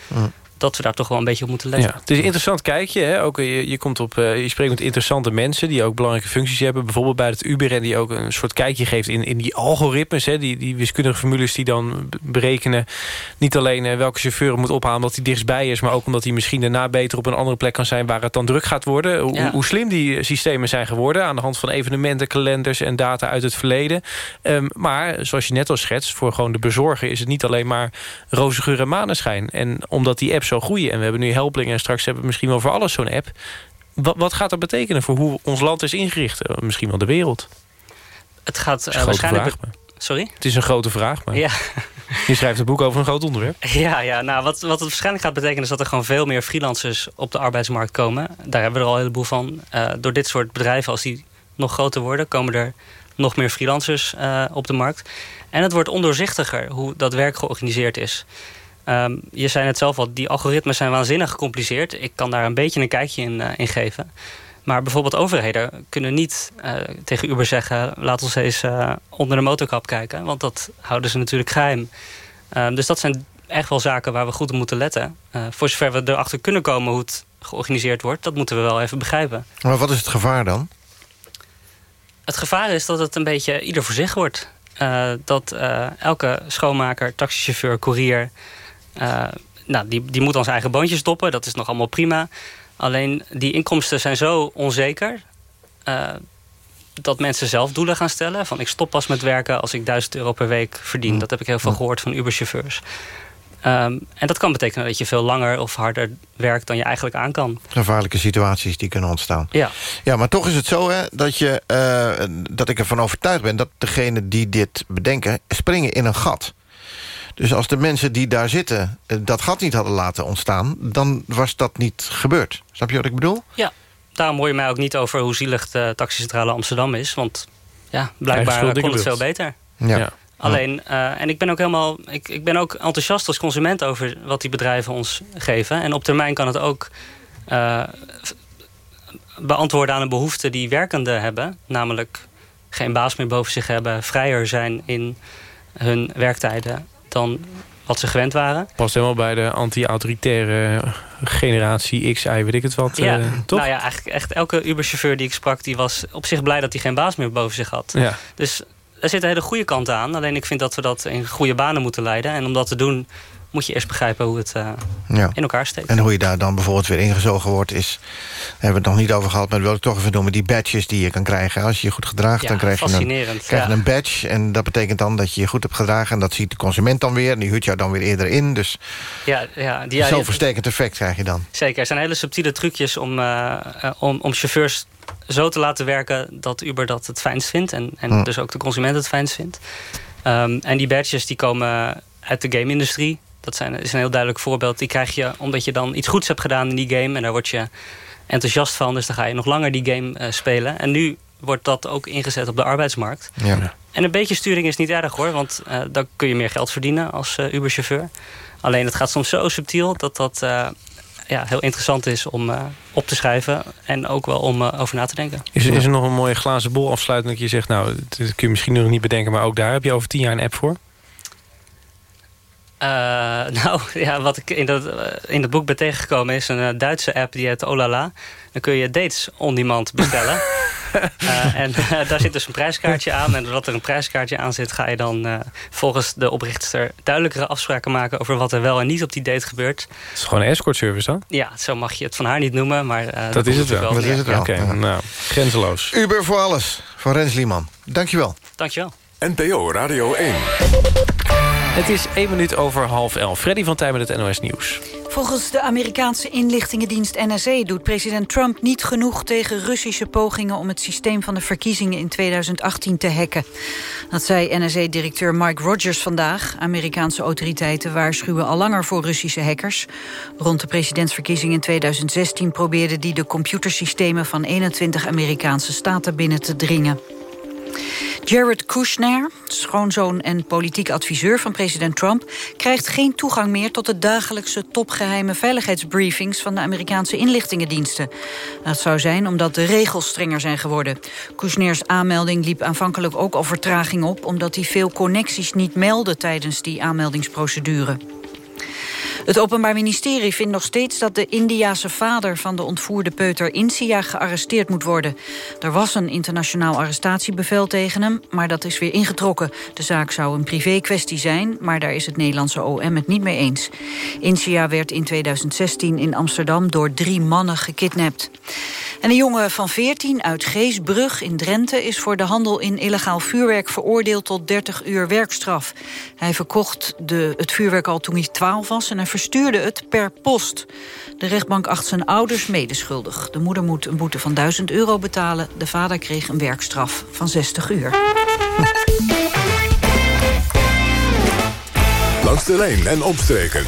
Dat we daar toch wel een beetje op moeten letten. Ja, het is een interessant kijkje. Hè? Ook, eh, je, je, komt op, eh, je spreekt met interessante mensen die ook belangrijke functies hebben. Bijvoorbeeld bij het Uber en die ook een soort kijkje geeft in, in die algoritmes. Hè? Die, die wiskundige formules die dan berekenen. Niet alleen eh, welke chauffeur moet ophalen omdat hij dichtstbij is. Maar ook omdat hij misschien daarna beter op een andere plek kan zijn waar het dan druk gaat worden. Hoe, Ja. hoe slim die systemen zijn geworden. Aan de hand van evenementen, kalenders en data uit het verleden. Ehm, maar zoals je net al schetst, voor gewoon de bezorger is het niet alleen maar roze geur en maneschijn. En omdat die apps zo groeien en we hebben nu Helpling en straks hebben we misschien wel voor alles zo'n app. Wat, wat gaat dat betekenen voor hoe ons land is ingericht? Eh, Misschien wel de wereld. Het gaat eh, waarschijnlijk... vraag. Sorry? Het is een grote vraag, maar Ja. je schrijft een boek over een groot onderwerp. Ja, ja nou, wat, wat het waarschijnlijk gaat betekenen... is dat er gewoon veel meer freelancers op de arbeidsmarkt komen. Daar hebben we er al een heleboel van. Eh, door dit soort bedrijven, als die nog groter worden... komen er nog meer freelancers op de markt. En het wordt ondoorzichtiger hoe dat werk georganiseerd is. Ehm, je zei net zelf al, die algoritmes zijn waanzinnig gecompliceerd. Ik kan daar een beetje een kijkje in, eh, in geven. Maar bijvoorbeeld overheden kunnen niet eh, tegen Uber zeggen... laat ons eens eh, onder de motorkap kijken. Want dat houden ze natuurlijk geheim. Ehm, dus dat zijn echt wel zaken waar we goed op moeten letten. Voor zover we erachter kunnen komen hoe het georganiseerd wordt... dat moeten we wel even begrijpen. Maar wat is het gevaar dan? Het gevaar is dat het een beetje ieder voor zich wordt. Dat elke schoonmaker, taxichauffeur, courier... eh, nou, die, die moet dan zijn eigen boontjes stoppen. Dat is nog allemaal prima. Alleen die inkomsten zijn zo onzeker... eh, dat mensen zelf doelen gaan stellen. Van ik stop pas met werken als ik 1000 euro per week verdien. Dat heb ik heel veel gehoord van Uber-chauffeurs. Ehm, en dat kan betekenen dat je veel langer of harder werkt dan je eigenlijk aan kan. Gevaarlijke situaties die kunnen ontstaan. Ja. Ja, maar toch is het zo hè, dat, je, eh, dat ik ervan overtuigd ben... dat degenen die dit bedenken springen in een gat. Dus als de mensen die daar zitten eh, dat gat niet hadden laten ontstaan... dan was dat niet gebeurd. Snap je wat ik bedoel? Ja, daarom hoor je mij ook niet over hoe zielig de taxicentrale Amsterdam is. Want ja, blijkbaar kon het veel beter. Ja. Ja. Alleen, eh, en ik ben ook helemaal, ik, ik ben ook enthousiast als consument over wat die bedrijven ons geven. En op termijn kan het ook eh, beantwoorden aan een behoefte die werkenden hebben. Namelijk geen baas meer boven zich hebben, vrijer zijn in hun werktijden dan wat ze gewend waren. Past helemaal bij de anti-autoritaire generatie X, Y, weet ik het wat. Ja, eh, toch? nou ja, eigenlijk echt elke Uber-chauffeur die ik sprak... die was op zich blij dat hij geen baas meer boven zich had. Ja. Dus er zitten hele goede kanten aan. Alleen ik vind dat we dat in goede banen moeten leiden. En om dat te doen moet je eerst begrijpen hoe het eh, Ja. in elkaar steekt. En hoe je daar dan bijvoorbeeld weer ingezogen wordt... is, daar hebben we het nog niet over gehad... maar dat wil ik toch even noemen, die badges die je kan krijgen. Als je je goed gedraagt, Ja, dan krijg je, een, krijg je een badge. En dat betekent dan dat je je goed hebt gedragen... en dat ziet de consument dan weer, en die huurt jou dan weer eerder in. Dus Ja, ja, die, een ja, zelfversterkend effect krijg je dan. Zeker, er zijn hele subtiele trucjes om, eh, eh, om, om chauffeurs zo te laten werken dat Uber dat het fijnst vindt. En, en Hm. dus ook de consument het fijnst vindt. Ehm, en die badges die komen uit de game-industrie. Dat zijn, is een heel duidelijk voorbeeld. Die krijg je omdat je dan iets goeds hebt gedaan in die game. En daar word je enthousiast van. Dus dan ga je nog langer die game eh, spelen. En nu wordt dat ook ingezet op de arbeidsmarkt. Ja. En een beetje sturing is niet erg hoor. Want eh, dan kun je meer geld verdienen als eh, Uber-chauffeur. Alleen het gaat soms zo subtiel dat dat eh, ja, heel interessant is om eh, op te schrijven. En ook wel om over na te denken. Is, is er nog een mooie glazen bol afsluiting dat je zegt... nou, dat kun je misschien nog niet bedenken... maar ook daar heb je over tien jaar een app voor? Eh, nou, ja, wat ik in dat, eh, in dat boek ben tegengekomen is een eh, Duitse app die heet Olala. Dan kun je dates on demand bestellen. Eh, en daar zit dus een prijskaartje aan. En doordat er een prijskaartje aan zit, ga je dan eh, volgens de oprichter duidelijkere afspraken maken over wat er wel en niet op die date gebeurt. Het is gewoon een escort service dan? Ja, zo mag je het van haar niet noemen, maar eh, Dat is het wel. Dat is het wel. Oké, nou, grenzeloos. Uber voor alles, van Rens Lieman. Dankjewel. Dankjewel. NPO Radio 1. Het is één minuut over half elf. Freddy van Tijn met het NOS Nieuws. Volgens de Amerikaanse inlichtingendienst NSA doet president Trump niet genoeg tegen Russische pogingen om het systeem van de verkiezingen in 2018 te hacken. Dat zei NSA-directeur Mike Rogers vandaag. Amerikaanse autoriteiten waarschuwen al langer voor Russische hackers. Rond de presidentsverkiezingen in 2016 probeerden die de computersystemen van 21 Amerikaanse staten binnen te dringen. Jared Kushner, schoonzoon en politiek adviseur van president Trump... krijgt geen toegang meer tot de dagelijkse topgeheime veiligheidsbriefings... van de Amerikaanse inlichtingendiensten. Dat zou zijn omdat de regels strenger zijn geworden. Kushners aanmelding liep aanvankelijk ook al vertraging op... omdat hij veel connecties niet meldde tijdens die aanmeldingsprocedure. Het Openbaar Ministerie vindt nog steeds dat de Indiase vader van de ontvoerde peuter Insia gearresteerd moet worden. Er was een internationaal arrestatiebevel tegen hem, maar dat is weer ingetrokken. De zaak zou een privé-kwestie zijn, maar daar is het Nederlandse OM het niet mee eens. Insia werd in 2016 in Amsterdam door drie mannen gekidnapt. En een jongen van 14 uit Geesbrug in Drenthe is voor de handel in illegaal vuurwerk veroordeeld tot 30 uur werkstraf. Hij verkocht de, het vuurwerk al toen hij 12 was en hij verstuurde het per post. De rechtbank acht zijn ouders medeschuldig. De moeder moet een boete van 1000 euro betalen. De vader kreeg een werkstraf van 60 uur. Langs de lijn en omstreken.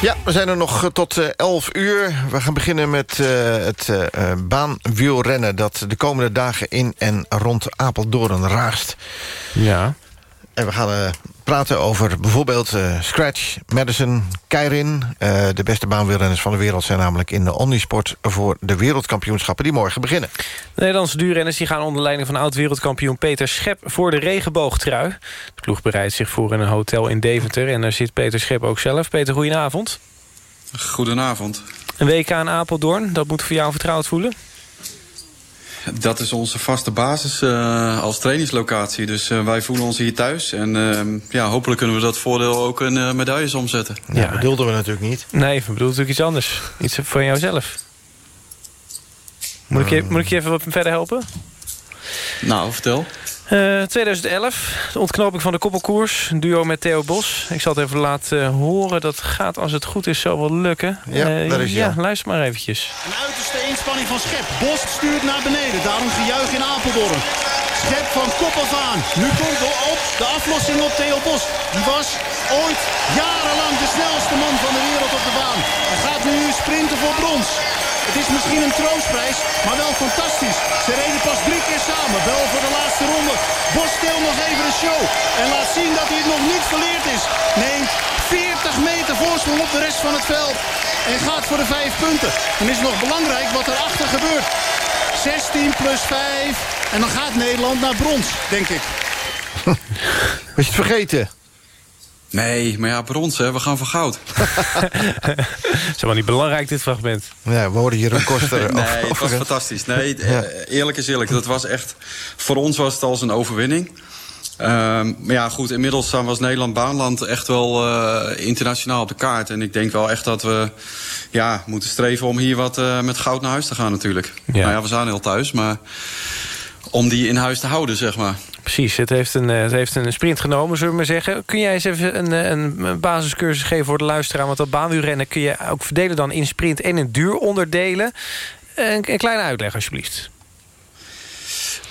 Ja, we zijn er nog eh, tot eh, 11 uur. We gaan beginnen met eh, het eh, eh, baanwielrennen... dat de komende dagen in en rond Apeldoorn raast. Ja. En we gaan eh, praten over bijvoorbeeld eh, Scratch, Madison, Keirin. Eh, de beste baanwielrenners van de wereld zijn namelijk in de Omnisport... voor de wereldkampioenschappen die morgen beginnen. De Nederlandse duurrenners die gaan onder leiding van oud-wereldkampioen Peter Schep voor de regenboogtrui. De ploeg bereidt zich voor in een hotel in Deventer en daar zit Peter Schep ook zelf. Peter, goedenavond. Goedenavond. Een WK in Apeldoorn, dat moet voor jou vertrouwd voelen? Dat is onze vaste basis eh, als trainingslocatie. Dus eh, wij voelen ons hier thuis. En eh, ja, hopelijk kunnen we dat voordeel ook in eh, medailles omzetten. Ja, dat bedoelden we natuurlijk niet. Nee, we bedoelen natuurlijk iets anders. Iets van jouzelf. Moet ik je, moet ik je even wat verder helpen? Nou, vertel. Eh, 2011, de ontknoping van de koppelkoers. Een duo met Theo Bos. Ik zal het even laten horen. Dat gaat, als het goed is, zo wel lukken. Ja, Eh, is ja, luister maar eventjes. Een uiterste inspanning van Schep. Bos stuurt naar beneden. Daarom gejuich in Apeldoorn. Schep van af aan. Nu komt op de aflossing op Theo Bos. Die was ooit jarenlang de snelste man van de wereld op de baan. Hij gaat nu sprinten voor brons. Het is misschien een troostprijs, maar wel fantastisch. Ze reden pas drie keer samen, wel voor de laatste ronde. Bos stil nog even de show en laat zien dat hij het nog niet verleerd is. Neemt 40 meter voorsprong op de rest van het veld. En gaat voor de vijf punten. Dan is nog belangrijk wat erachter gebeurt. 16 plus 5. En dan gaat Nederland naar brons, denk ik. Was je het vergeten? Nee, maar ja, brons, hè. We gaan voor goud. Het is helemaal niet belangrijk, dit fragment. Ja, we hoorden Jeroen Koster. nee, over- het was fantastisch. Nee, Ja. eh, eerlijk is eerlijk. Dat was echt... Voor ons was het als een overwinning. Ehm, maar ja, goed, inmiddels als Nederland baanland echt wel eh, internationaal op de kaart. En ik denk wel echt dat we ja, moeten streven om hier wat eh, met goud naar huis te gaan natuurlijk. Ja. Nou ja, we zijn heel thuis, maar om die in huis te houden, zeg maar. Precies, het heeft, een, eh, het heeft een sprint genomen, zullen we maar zeggen. Kun jij eens even een, een basiscursus geven voor de luisteraar? Want dat baanwielrennen kun je ook verdelen dan in sprint en in duuronderdelen. een, een kleine uitleg alsjeblieft.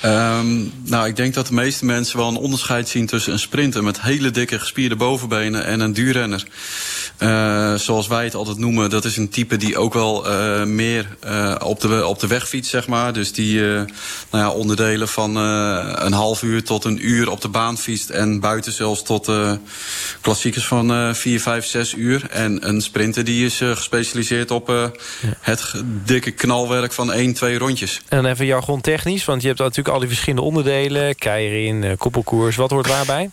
Ehm, nou, ik denk dat de meeste mensen wel een onderscheid zien tussen een sprinter met hele dikke gespierde bovenbenen en een duurrenner. Uh, zoals wij het altijd noemen, dat is een type die ook wel uh, meer uh, op, de, op de weg fietst, zeg maar. Dus die nou ja, onderdelen van een half uur tot een uur op de baan fietst. En buiten zelfs tot klassiekers van vier, vijf, zes uur. En een sprinter die is gespecialiseerd op ja. het dikke knalwerk van één, twee rondjes. En dan even jargon technisch, want je hebt natuurlijk al die verschillende onderdelen. Keirin, koppelkoers, wat hoort waarbij?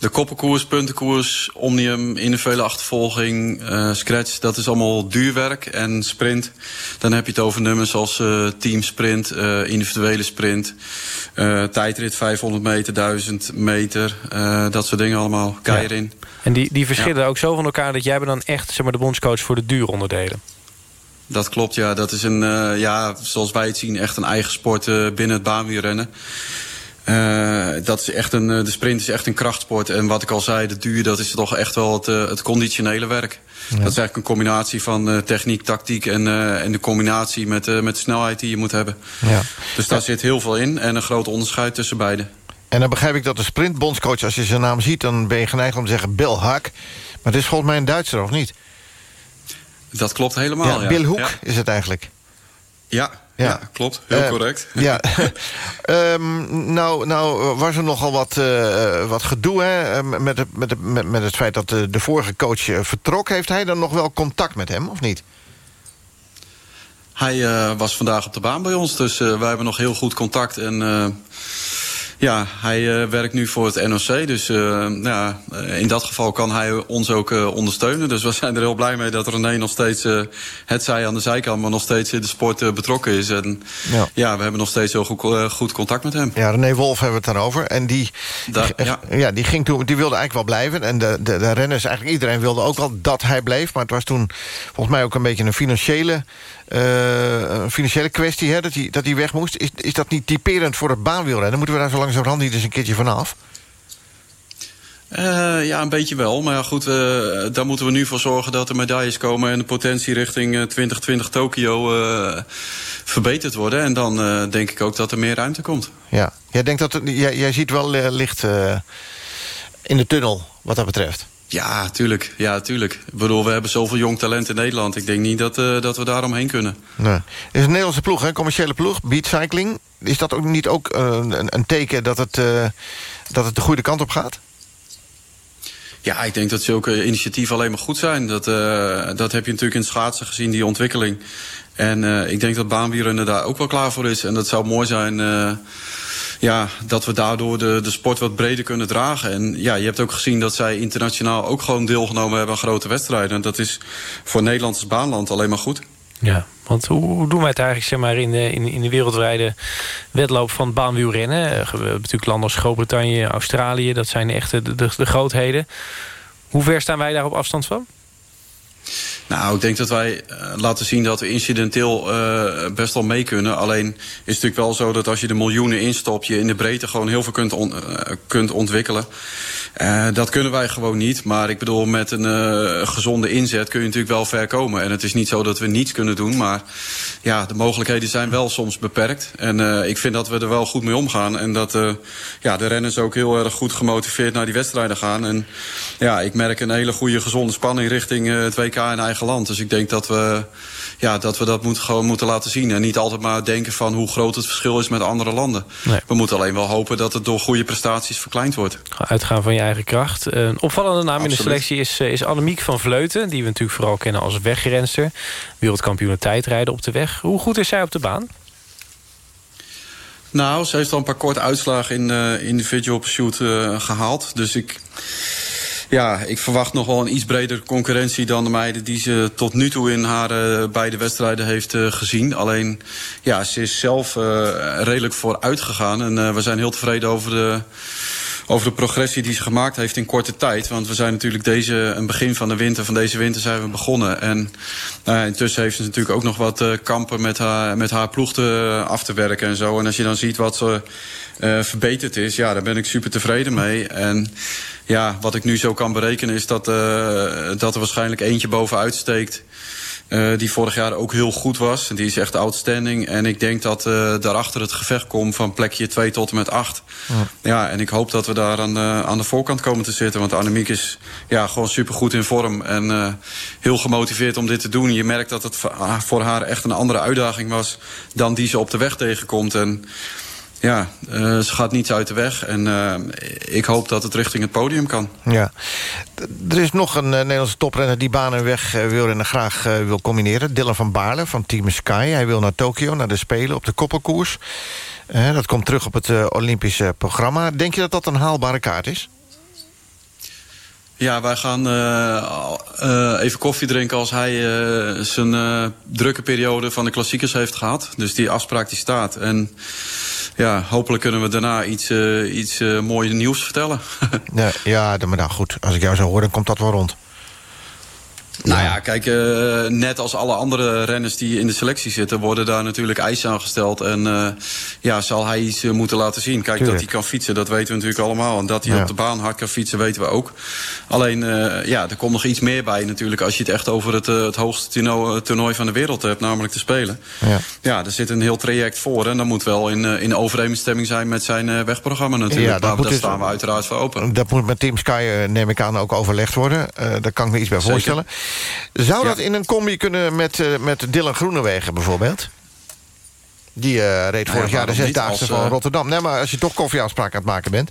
De koppenkoers, puntenkoers, omnium, individuele achtervolging, uh, scratch, dat is allemaal duurwerk. En sprint, dan heb je het over nummers als uh, teamsprint, uh, individuele sprint, tijdrit 500 meter, 1000 meter, dat soort dingen allemaal, keirin. Ja. En die, die verschillen ja. ook zo van elkaar dat jij bent dan echt zeg maar, de bondscoach voor de duuronderdelen? Dat klopt, ja. Dat is een, ja, zoals wij het zien, echt een eigen sport binnen het baanwielrennen. Uh, dat is echt een, de sprint is echt een krachtsport. En wat ik al zei, de duur, dat is toch echt wel het, het conditionele werk. Ja. Dat is eigenlijk een combinatie van techniek, tactiek en, en de combinatie met, met de snelheid die je moet hebben. Ja. Dus daar ja. zit heel veel in en een groot onderscheid tussen beide. En dan begrijp ik dat de sprintbondscoach, als je zijn naam ziet... dan ben je geneigd om te zeggen Bill Haak. Maar het is volgens mij een Duitser, of niet? Dat klopt helemaal, ja. Bill Hoek is het eigenlijk. Ja, ja, ja, klopt. Heel uh, correct. Ja. um, nou, nou was er nogal wat, uh, wat gedoe hè, met, het, met, het, met, met het feit dat de, de vorige coach vertrok. Heeft hij dan nog wel contact met hem, of niet? Hij uh, was vandaag op de baan bij ons, dus wij hebben nog heel goed contact. En ja, hij uh, werkt nu voor het NOC. Dus uh, ja, in dat geval kan hij ons ook uh, ondersteunen. Dus we zijn er heel blij mee dat René nog steeds, het zij aan de zijkant... maar nog steeds in de sport betrokken is. En ja. ja. we hebben nog steeds heel goed, goed contact met hem. Ja, René Wolf hebben we het daarover. En die, da, ja. ja. die, ging toen, die wilde eigenlijk wel blijven. En de, de, de renners, eigenlijk iedereen wilde ook wel dat hij bleef. Maar het was toen volgens mij ook een beetje een financiële... Uh, een financiële kwestie, hè, dat hij dat weg moest. Is, is dat niet typerend voor het baanwielrennen? Moeten we daar zo langzamerhand niet eens een keertje vanaf? Uh, ja, een beetje wel. Maar ja, goed, uh, daar moeten we nu voor zorgen dat er medailles komen... en de potentie richting 2020 Tokio verbeterd worden. En dan denk ik ook dat er meer ruimte komt. Ja, jij, denkt dat, jij, jij ziet wel licht in de tunnel wat dat betreft. Ja, tuurlijk. Ja, tuurlijk. Ik bedoel, we hebben zoveel jong talent in Nederland. Ik denk niet dat, uh, dat we daar omheen kunnen. Nee. Het is een Nederlandse ploeg, een commerciële ploeg. Beat Cycling. Is dat ook niet ook uh, een, een, teken dat het, uh, dat het de goede kant op gaat? Ja, ik denk dat zulke initiatieven alleen maar goed zijn. Dat, dat heb je natuurlijk in het schaatsen gezien, die ontwikkeling. En ik denk dat baanwielrennen daar ook wel klaar voor is. En dat zou mooi zijn ja, dat we daardoor de, de sport wat breder kunnen dragen. En ja, je hebt ook gezien dat zij internationaal ook gewoon deelgenomen hebben aan grote wedstrijden. En dat is voor Nederlands baanland alleen maar goed. Ja, want hoe, doen wij het eigenlijk zeg maar, in, de, in, in de wereldwijde wedloop van baanwielrennen? Hebben natuurlijk landen als Groot-Brittannië, Australië, dat zijn echt de, de, de grootheden. Hoe ver staan wij daar op afstand van? Nou, ik denk dat wij uh, laten zien dat we incidenteel uh, best wel mee kunnen. Alleen is het natuurlijk wel zo dat als je de miljoenen instopt... je in de breedte gewoon heel veel kunt, uh, kunt ontwikkelen. Dat kunnen wij gewoon niet. Maar ik bedoel, met een gezonde inzet kun je natuurlijk wel ver komen. En het is niet zo dat we niets kunnen doen. Maar ja, de mogelijkheden zijn wel soms beperkt. En ik vind dat we er wel goed mee omgaan. En dat ja, de renners ook heel erg goed gemotiveerd naar die wedstrijden gaan. En ja, ik merk een hele goede gezonde spanning richting het WK in eigen land. Dus ik denk dat we, ja, dat, we dat moet, gewoon moeten laten zien. En niet altijd maar denken van hoe groot het verschil is met andere landen. Nee. We moeten alleen wel hopen dat het door goede prestaties verkleind wordt. Uitgaan van je eigen kracht. Een opvallende naam Absoluut. in de selectie is, is Annemiek van Vleuten. Die we natuurlijk vooral kennen als wegrenster. Wereldkampioen tijdrijden op de weg. Hoe goed is zij op de baan? Nou, ze heeft al een paar korte uitslagen in uh, individual pursuit uh, gehaald. Dus ik ja, ik verwacht nog wel een iets bredere concurrentie dan de meiden die ze tot nu toe in haar uh, beide wedstrijden heeft uh, gezien. Alleen, ja, ze is zelf uh, redelijk vooruit gegaan. En we zijn heel tevreden over de, over de progressie die ze gemaakt heeft in korte tijd. Want we zijn natuurlijk deze, een begin van de winter, van deze winter zijn we begonnen. En intussen heeft ze natuurlijk ook nog wat kampen met haar, met haar ploeg te, af te werken en zo. En als je dan ziet wat ze verbeterd is, ja, daar ben ik super tevreden mee. En ja, wat ik nu zo kan berekenen is dat, uh, dat er waarschijnlijk eentje bovenuit steekt. Uh, die vorig jaar ook heel goed was. Die is echt outstanding. En ik denk dat uh, daarachter het gevecht komt van plekje 2 tot en met 8. Ja. ja, en ik hoop dat we daar aan de, aan de voorkant komen te zitten. Want Annemiek is ja, gewoon supergoed in vorm. En uh, heel gemotiveerd om dit te doen. Je merkt dat het voor haar echt een andere uitdaging was... dan die ze op de weg tegenkomt. En ja, uh, ze gaat niets uit de weg. En uh, ik hoop dat het richting het podium kan. Ja. Er is nog een uh, Nederlandse toprenner die baan en weg wil en graag wil combineren. Dylan van Baarle van Team Sky. Hij wil naar Tokio, naar de Spelen op de koppelkoers. dat komt terug op het Olympische programma. Denk je dat dat een haalbare kaart is? Ja, wij gaan uh, uh, even koffie drinken als hij uh, zijn drukke periode van de klassiekers heeft gehad. Dus die afspraak die staat. En ja, hopelijk kunnen we daarna iets, iets moois nieuws vertellen. ja, ja, maar nou goed, als ik jou zo hoor, dan komt dat wel rond. Nou ja, kijk, uh, net als alle andere renners die in de selectie zitten... worden daar natuurlijk eisen aan gesteld. En uh, ja, zal hij iets uh, moeten laten zien. Kijk, Tuurlijk. dat hij kan fietsen, dat weten we natuurlijk allemaal. En dat hij ja. op de baan hard kan fietsen, weten we ook. Alleen, ja, er komt nog iets meer bij natuurlijk... als je het echt over het, het hoogste toernooi, van de wereld hebt, namelijk te spelen. Ja. ja, er zit een heel traject voor. En dat moet wel in, in overeenstemming zijn met zijn wegprogramma natuurlijk. Ja, dat daar dus, staan we uiteraard voor open. Dat moet met Team Sky, neem ik aan, ook overlegd worden. daar kan ik me iets bij Zeker. voorstellen. Zou dat in een combi kunnen met, uh, met Dylan Groenewegen bijvoorbeeld? Die uh, reed vorig nou ja, jaar de zesdaagse van uh... Rotterdam. Nee, maar als je toch koffieafspraak aan het maken bent.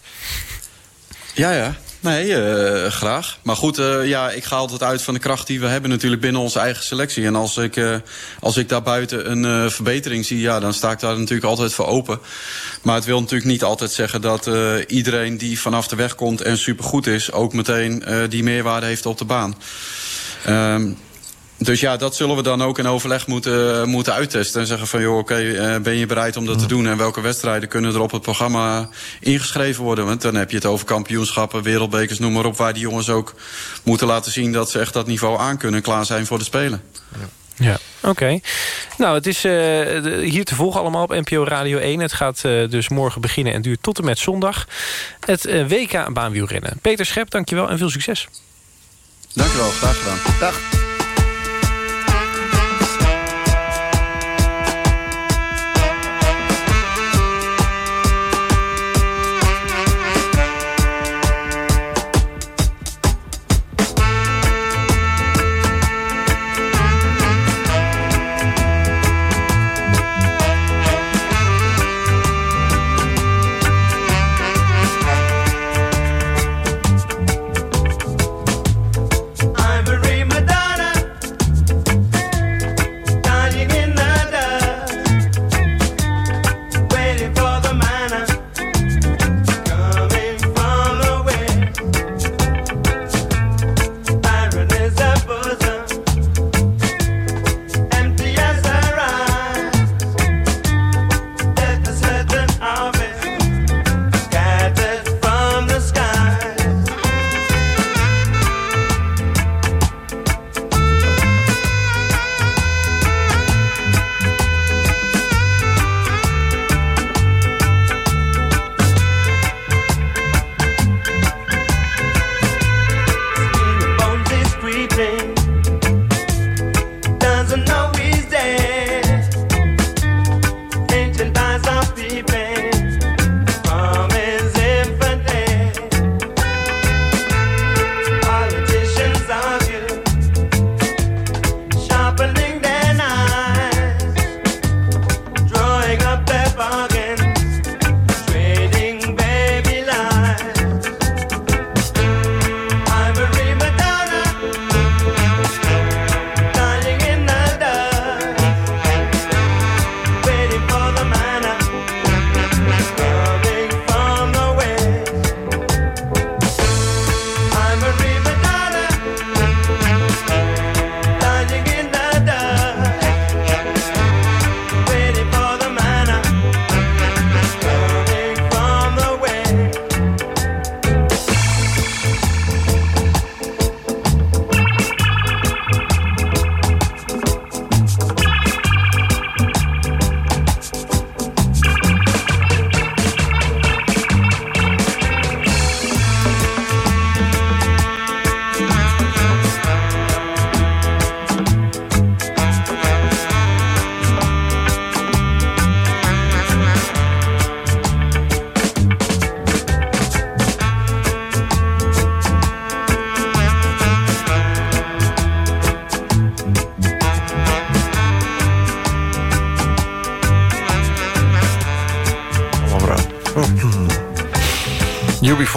Ja, ja. Nee, uh, graag. Maar goed, ja, ik ga altijd uit van de kracht die we hebben natuurlijk binnen onze eigen selectie. En als ik, als ik daar buiten een verbetering zie, ja, dan sta ik daar natuurlijk altijd voor open. Maar het wil natuurlijk niet altijd zeggen dat iedereen die vanaf de weg komt en supergoed is... ook meteen die meerwaarde heeft op de baan. Um, dus ja, dat zullen we dan ook in overleg moeten, moeten uittesten. En zeggen van, joh, oké, okay, uh, ben je bereid om dat te doen? En welke wedstrijden kunnen er op het programma ingeschreven worden? Want dan heb je het over kampioenschappen, wereldbekers, noem maar op... waar die jongens ook moeten laten zien dat ze echt dat niveau aan kunnen... klaar zijn voor de Spelen. Ja. Ja, oké. Okay. Nou, het is uh, hier te volgen allemaal op NPO Radio 1. Het gaat uh, dus morgen beginnen en duurt tot en met zondag. Het uh, WK baanwielrennen. Peter Schep, dankjewel en veel succes. Dank u wel, graag gedaan. Dag.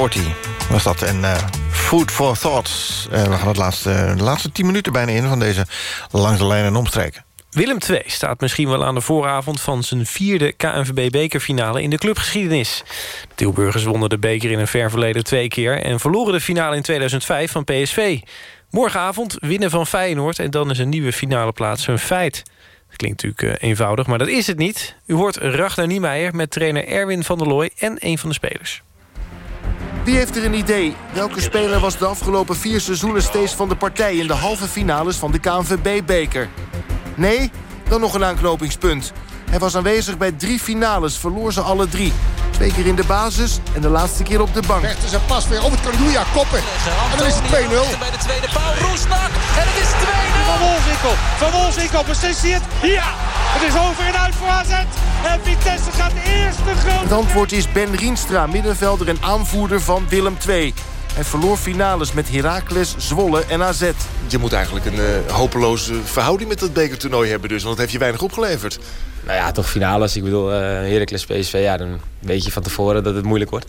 UB40 was dat. En uh, Food for Thoughts. Uh, we gaan het laatste, de laatste tien minuten bijna in... van deze langs de lijn en omstreken. Willem II staat misschien wel aan de vooravond van zijn vierde KNVB-bekerfinale in de clubgeschiedenis. De Tilburgers wonnen de beker in een ver verleden twee keer... en verloren de finale in 2005 van PSV. Morgenavond winnen van Feyenoord en dan is een nieuwe finale plaats een feit. Klinkt natuurlijk uh, eenvoudig, maar dat is het niet. U hoort Ragnar Niemeyer met trainer Erwin van der Looy en een van de spelers. Wie heeft er een idee? Welke speler was de afgelopen vier seizoenen steeds van de partij... in de halve finales van de KNVB-beker? Nee? Dan nog een aanknopingspunt. Hij was aanwezig bij drie finales, verloor ze alle drie. Twee keer in de basis en de laatste keer op de bank. Rechter zijn pas weer over het Kaluja, koppen. En dan is het 2-0. Bij de tweede paal, Roesnak. En het is 2-0. Van Wolfswinkel, van Wolfswinkel, beslist hij het? Ja! Het is over en uit voor AZ. En Vitesse gaat de eerste grote... Het antwoord is Ben Rienstra, middenvelder en aanvoerder van Willem II. Hij verloor finales met Heracles, Zwolle en AZ. Je moet eigenlijk een uh, hopeloze verhouding met dat bekertoernooi hebben dus. Want dat heeft je weinig opgeleverd. Nou ja, toch finales. Ik bedoel, uh, Heracles, PSV, ja, dan weet je van tevoren dat het moeilijk wordt.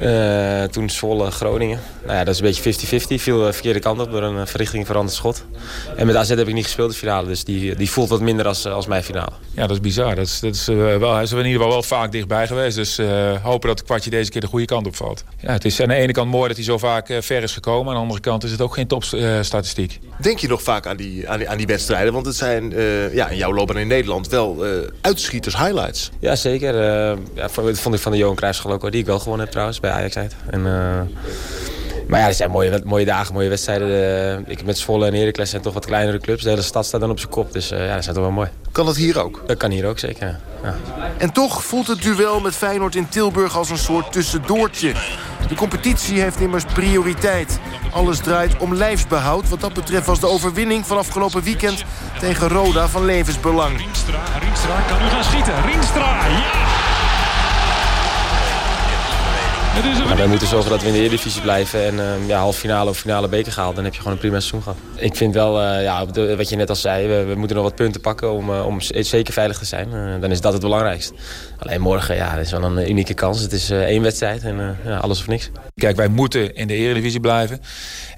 Uh, toen Zwolle, Groningen. Nou ja, dat is een beetje 50-50. Viel de verkeerde kant op door een verrichting veranderd schot. En met AZ heb ik niet gespeeld de finale. Dus die, die voelt wat minder als, als mijn finale. Ja, dat is bizar. Dat is, dat is, uh, wel, hij is in ieder geval wel vaak dichtbij geweest. Dus hopen dat het kwartje deze keer de goede kant op valt. Ja, het is aan de ene kant mooi dat hij zo vaak ver is gekomen. Aan de andere kant is het ook geen topstatistiek. Denk je nog vaak aan die, aan die, aan die wedstrijden? Want het zijn ja, in jouw loopbaan in Nederland wel uitschieters, highlights. Ja, zeker. ja, vond ik van de Johan Cruijffschaal ook, die ik wel gewonnen heb trouwens bij Ajax uit. En, uh, maar ja, er zijn mooie, mooie dagen, mooie wedstrijden. Uh, ik met Zwolle en Heracles zijn toch wat kleinere clubs. De hele stad staat dan op zijn kop, dus uh, ja, dat zijn toch wel mooi. Kan dat hier ook? Dat kan hier ook, zeker. Ja. En toch voelt het duel met Feyenoord in Tilburg als een soort tussendoortje. De competitie heeft immers prioriteit. Alles draait om lijfsbehoud. Wat dat betreft was de overwinning van afgelopen weekend tegen Roda van levensbelang. Rienstra, Rienstra kan nu gaan schieten. Rienstra, ja! Nou, wij moeten zorgen dat we in de Eredivisie blijven en uh, ja, half finale of finale beker gehaald. Dan heb je gewoon een prima seizoen gehad. Ik vind wel, uh, ja, wat je net al zei, we, we, moeten nog wat punten pakken om, uh, om zeker veilig te zijn. dan is dat het belangrijkste. Alleen morgen, ja, dat is wel een unieke kans. Het is één wedstrijd en ja, alles of niks. Kijk, wij moeten in de Eredivisie blijven.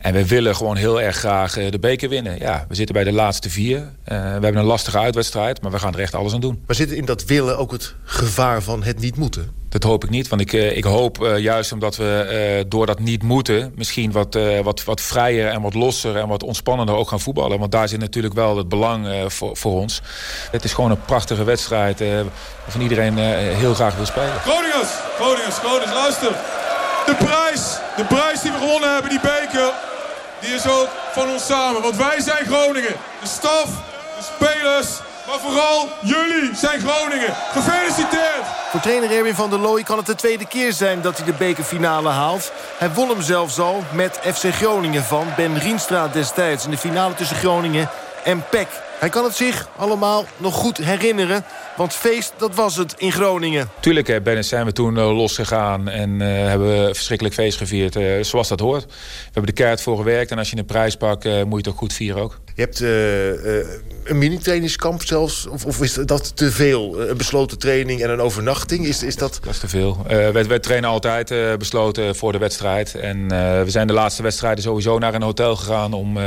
En we willen gewoon heel erg graag de beker winnen. Ja, we zitten bij de laatste vier. we hebben een lastige uitwedstrijd, maar we gaan er echt alles aan doen. Maar zit in dat willen ook het gevaar van het niet moeten? Dat hoop ik niet, want ik, ik hoop juist omdat we uh, door dat niet moeten... misschien wat, wat, wat vrijer en wat losser en wat ontspannender ook gaan voetballen. Want daar zit natuurlijk wel het belang voor, voor ons. Het is gewoon een prachtige wedstrijd waarvan iedereen heel graag wil spelen. Groningers, Groningers, Groningers, luister. De prijs, de prijs die we gewonnen hebben, die beker... die is ook van ons samen. Want wij zijn Groningen. De staf, de spelers... Maar vooral jullie zijn Groningen. Gefeliciteerd! Voor trainer Erwin van der Looy kan het de tweede keer zijn dat hij de bekerfinale haalt. Hij won hem zelfs al met FC Groningen van Ben Rienstra destijds... in de finale tussen Groningen en PEC. Hij kan het zich allemaal nog goed herinneren. Want feest, dat was het in Groningen. Tuurlijk, Ben, zijn we toen uh, losgegaan en uh, hebben we verschrikkelijk feest gevierd. Uh, zoals dat hoort. We hebben de keihard voor gewerkt en als je een prijs pakt, moet je het ook goed vieren ook. Je hebt een mini-trainingskamp zelfs? Of, of, is dat te veel? Een besloten training en een overnachting? Is, is dat... dat is te veel. Uh, wij, wij, trainen altijd uh, besloten voor de wedstrijd. En uh, we zijn de laatste wedstrijden sowieso naar een hotel gegaan. Om,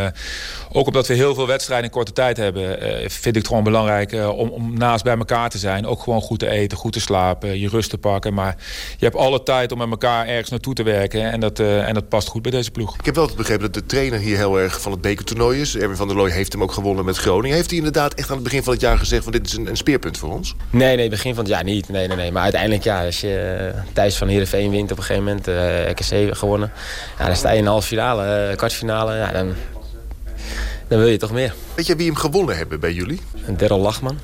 ook omdat we heel veel wedstrijden in korte tijd hebben... vind ik het gewoon belangrijk om, om naast bij elkaar te zijn. Ook gewoon goed te eten, goed te slapen, je rust te pakken. Maar je hebt alle tijd om met elkaar ergens naartoe te werken. En dat, en dat past goed bij deze ploeg. Ik heb wel het begrepen dat de trainer hier heel erg van het bekertoernooi is. Erwin van der Heeft hem ook gewonnen met Groningen. Heeft hij inderdaad echt aan het begin van het jaar gezegd... van dit is een, een speerpunt voor ons? Nee, nee, begin van het jaar niet. Nee, nee, nee. Maar uiteindelijk, ja, als je uh, thuis van Heerenveen wint op een gegeven moment... Uh, RKC gewonnen, ja, dan sta je in de halve finale, uh, kwartfinale... Ja, dan, dan wil je toch meer. Weet je wie hem gewonnen hebben bij jullie? Daryl Lachman.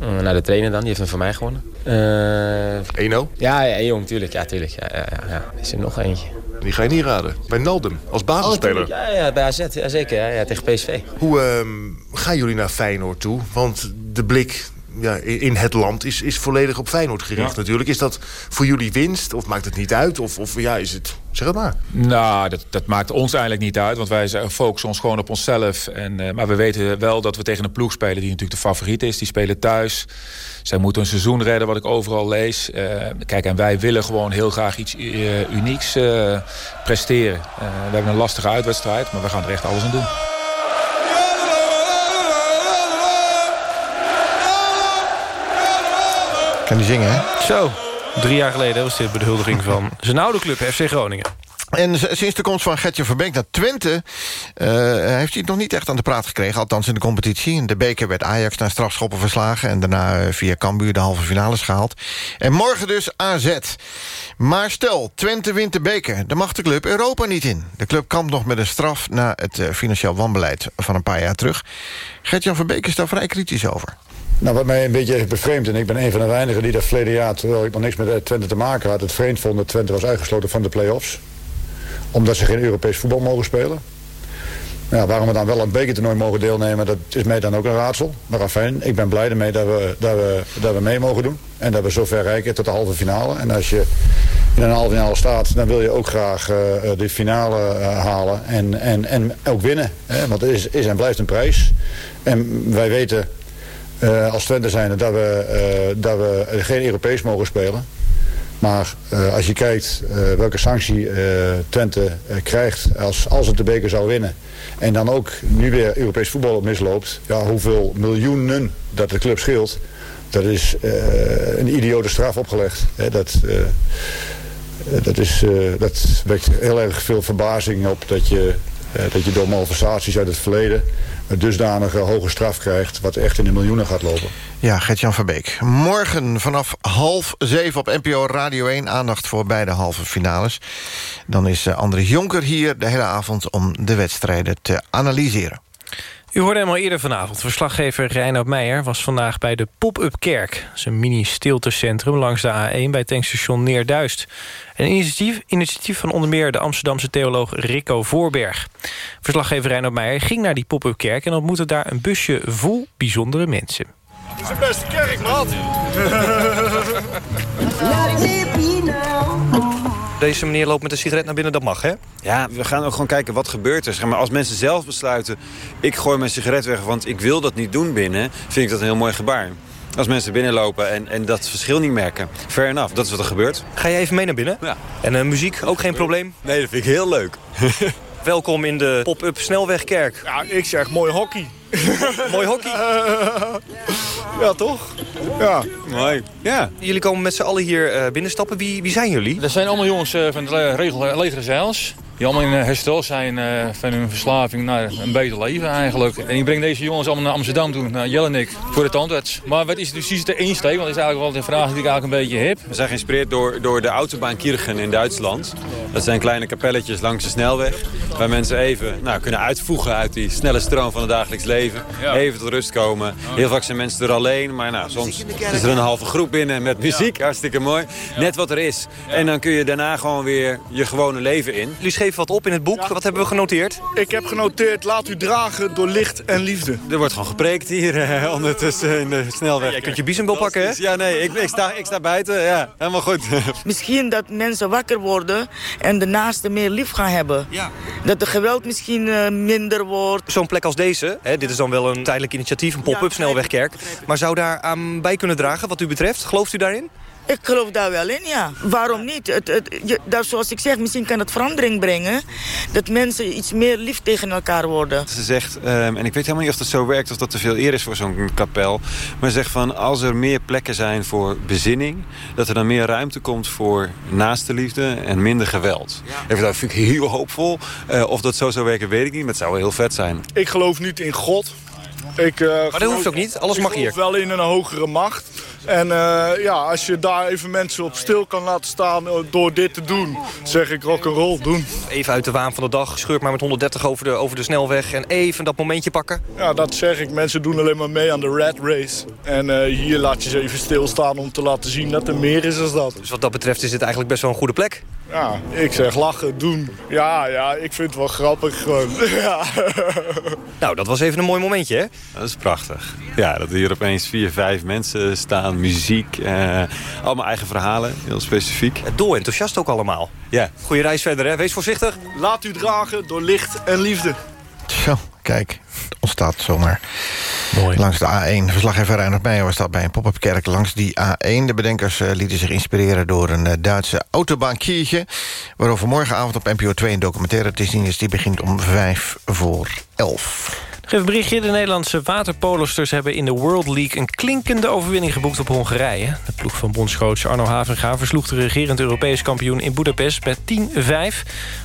Uh, naar de trainer dan, die heeft hem van mij gewonnen. Uh, Eno? Ja, ja, jong, tuurlijk. Ja, tuurlijk. Ja, ja, ja. Is er nog eentje. Die ga je niet raden. Bij Naldum, als basisspeler. Oh, ja, ja, bij AZ, ja, zeker. Ja, ja, tegen PSV. Hoe uh, gaan jullie naar Feyenoord toe? Want de blik ja, in het land is, is volledig op Feyenoord gericht natuurlijk. Is dat voor jullie winst of maakt het niet uit? Of, of ja, is het... Zeg het maar. Nou, dat, dat maakt ons eigenlijk niet uit. Want wij focussen ons gewoon op onszelf. En, uh, maar we weten wel dat we tegen een ploeg spelen... die natuurlijk de favoriet is. Die spelen thuis. Zij moeten een seizoen redden, wat ik overal lees. Uh, kijk, en wij willen gewoon heel graag iets uh, unieks presteren. we hebben een lastige uitwedstrijd, maar we gaan er echt alles aan doen. Kan die zingen, hè? Zo, drie jaar geleden was dit behuldiging van zijn oude club FC Groningen. En sinds de komst van Gertje Verbeek naar Twente... Uh, heeft hij het nog niet echt aan de praat gekregen. Althans in de competitie. In de beker werd Ajax naar strafschoppen verslagen... en daarna uh, via Cambuur de halve finales gehaald. En morgen dus AZ. Maar stel, Twente wint de beker. Dan mag de club Europa niet in. De club kampt nog met een straf... na het uh, financieel wanbeleid van een paar jaar terug. Gertjan Verbeek is daar vrij kritisch over. Nou, wat mij een beetje heeft bevreemd... en ik ben een van de weinigen die dat verleden jaar... terwijl ik nog niks met Twente te maken had... het vreemd vond dat Twente was uitgesloten van de play-offs omdat ze geen Europees voetbal mogen spelen. Waarom we dan wel aan het bekertoernooi mogen deelnemen, dat is mij dan ook een raadsel. Maar fijn, ik ben blij ermee dat we, dat, we, dat we mee mogen doen. En dat we zo ver rijken tot de halve finale. En als je in een halve finale staat, dan wil je ook graag uh, de finale uh, halen. En, en, en ook winnen. Hè? Want het is, is en blijft een prijs. En wij weten uh, als Twente zijn dat we, dat we geen Europees mogen spelen. Maar uh, als je kijkt welke sanctie Twente krijgt als, als het de beker zou winnen... en dan ook nu weer Europees voetbal op misloopt... Ja, hoeveel miljoenen dat de club scheelt... dat is een idiote straf opgelegd. Hè, dat, dat, is, dat wekt heel erg veel verbazing op dat je, dat je door malversaties uit het verleden dusdanige hoge straf krijgt... wat echt in de miljoenen gaat lopen. Ja, Gert-Jan Verbeek. Morgen vanaf half zeven op NPO Radio 1... aandacht voor beide halve finales. Dan is André Jonker hier de hele avond om de wedstrijden te analyseren. U hoorde hem al eerder vanavond. Verslaggever Reinoud Meijer was vandaag bij de Pop-Up Kerk. Dat is een mini-stiltecentrum langs de A1 bij tankstation Neerduist. Een initiatief, initiatief van onder meer de Amsterdamse theoloog Rico Voorberg. Verslaggever Reinoud Meijer ging naar die Pop-Up Kerk... en ontmoette daar een busje vol bijzondere mensen. Het is een beste kerk, maat. Deze meneer loopt met een sigaret naar binnen, dat mag, hè? Ja, we gaan ook gewoon kijken wat gebeurt er. Zeg maar, als mensen zelf besluiten, ik gooi mijn sigaret weg... want ik wil dat niet doen binnen, vind ik dat een heel mooi gebaar. Als mensen binnenlopen en, en dat verschil niet merken. Fair enough, dat is wat er gebeurt. Ga je even mee naar binnen? Ja. En uh, muziek, ook geen probleem? Nee, dat vind ik heel leuk. Welkom in de pop-up Snelwegkerk. Ja, ik zeg mooi hockey. mooi hockey? ja, toch? Ja. Mooi. Ja. Jullie komen met z'n allen hier uh, binnenstappen. Wie, wie zijn jullie? Dat zijn allemaal jongens uh, van de regel, leger zeils. Die allemaal in herstel zijn van hun verslaving naar een beter leven eigenlijk. En ik breng deze jongens allemaal naar Amsterdam toe, naar Jellenik, voor de tandarts. Maar wat is precies de insteek? Want dat is eigenlijk wel de vraag die ik eigenlijk een beetje heb. We zijn geïnspireerd door, door de autobaan Kirchen in Duitsland. Dat zijn kleine kapelletjes langs de snelweg. Waar mensen even nou, kunnen uitvoegen uit die snelle stroom van het dagelijks leven. Ja. Even tot rust komen. Heel vaak zijn mensen er alleen. Maar nou, soms is er een halve groep binnen met muziek. Hartstikke mooi. Net wat er is. En dan kun je daarna gewoon weer je gewone leven in. Jullie schreven wat op in het boek. Wat hebben we genoteerd? Ik heb genoteerd, laat u dragen door licht en liefde. Er wordt gewoon gepreekt hier eh, ondertussen in de snelweg. Jij kunt je biezenbel pakken, hè? Ja, nee, ik, ik, sta, ik sta buiten. Ja, helemaal goed. Misschien dat mensen wakker worden en de naaste meer lief gaan hebben. Ja. Dat de geweld misschien uh, minder wordt. Zo'n plek als deze, hè, dit is dan wel een tijdelijk initiatief, een pop-up snelwegkerk. Maar zou daar aan bij kunnen dragen wat u betreft? Gelooft u daarin? Ik geloof daar wel in, ja. Waarom niet? Het, het, je, dat, zoals ik zeg, misschien kan het verandering brengen... dat mensen iets meer lief tegen elkaar worden. Ze zegt, um, en ik weet helemaal niet of dat zo werkt... of dat te veel eer is voor zo'n kapel... maar ze zegt van, als er meer plekken zijn voor bezinning... dat er dan meer ruimte komt voor naaste liefde en minder geweld. Ja. Even, dat vind ik heel hoopvol. Uh, of dat zo zou werken, weet ik niet, maar het zou wel heel vet zijn. Ik geloof niet in God... Ik, uh, maar dat hoeft ook niet, alles mag hier. Ik geloof wel in een hogere macht. En uh, ja, als je daar even mensen op stil kan laten staan door dit te doen, zeg ik rock'n'roll doen. Even uit de waan van de dag, scheurt maar met 130 over de, over de snelweg en even dat momentje pakken. Ja, dat zeg ik. Mensen doen alleen maar mee aan de rat race. En uh, hier laat je ze even stilstaan om te laten zien dat er meer is dan dat. Dus wat dat betreft is dit eigenlijk best wel een goede plek? Ja, ik zeg lachen, doen. Ja, ja, ik vind het wel grappig gewoon. Ja. Nou, dat was even een mooi momentje, hè? Dat is prachtig. Ja, dat hier opeens vier, vijf mensen staan, muziek, eh, allemaal eigen verhalen, heel specifiek. Dol enthousiast ook allemaal. Ja. Goeie reis verder, hè? Wees voorzichtig. Laat u dragen door licht en liefde. Zo, kijk, het ontstaat zomaar. Mooi. Langs de A1. Verslaggever Reinhard Meijer was dat bij een pop-up kerk langs die A1. De bedenkers eh, lieten zich inspireren door een eh, Duitse autobaankiertje... waarover morgenavond op NPO 2 een documentaire te zien is. Die begint om vijf voor elf. Een berichtje. De Nederlandse waterpolosters hebben in de World League... een klinkende overwinning geboekt op Hongarije. De ploeg van bondscoach Arno Havenga versloeg de regerend Europees kampioen in Budapest met 10-5.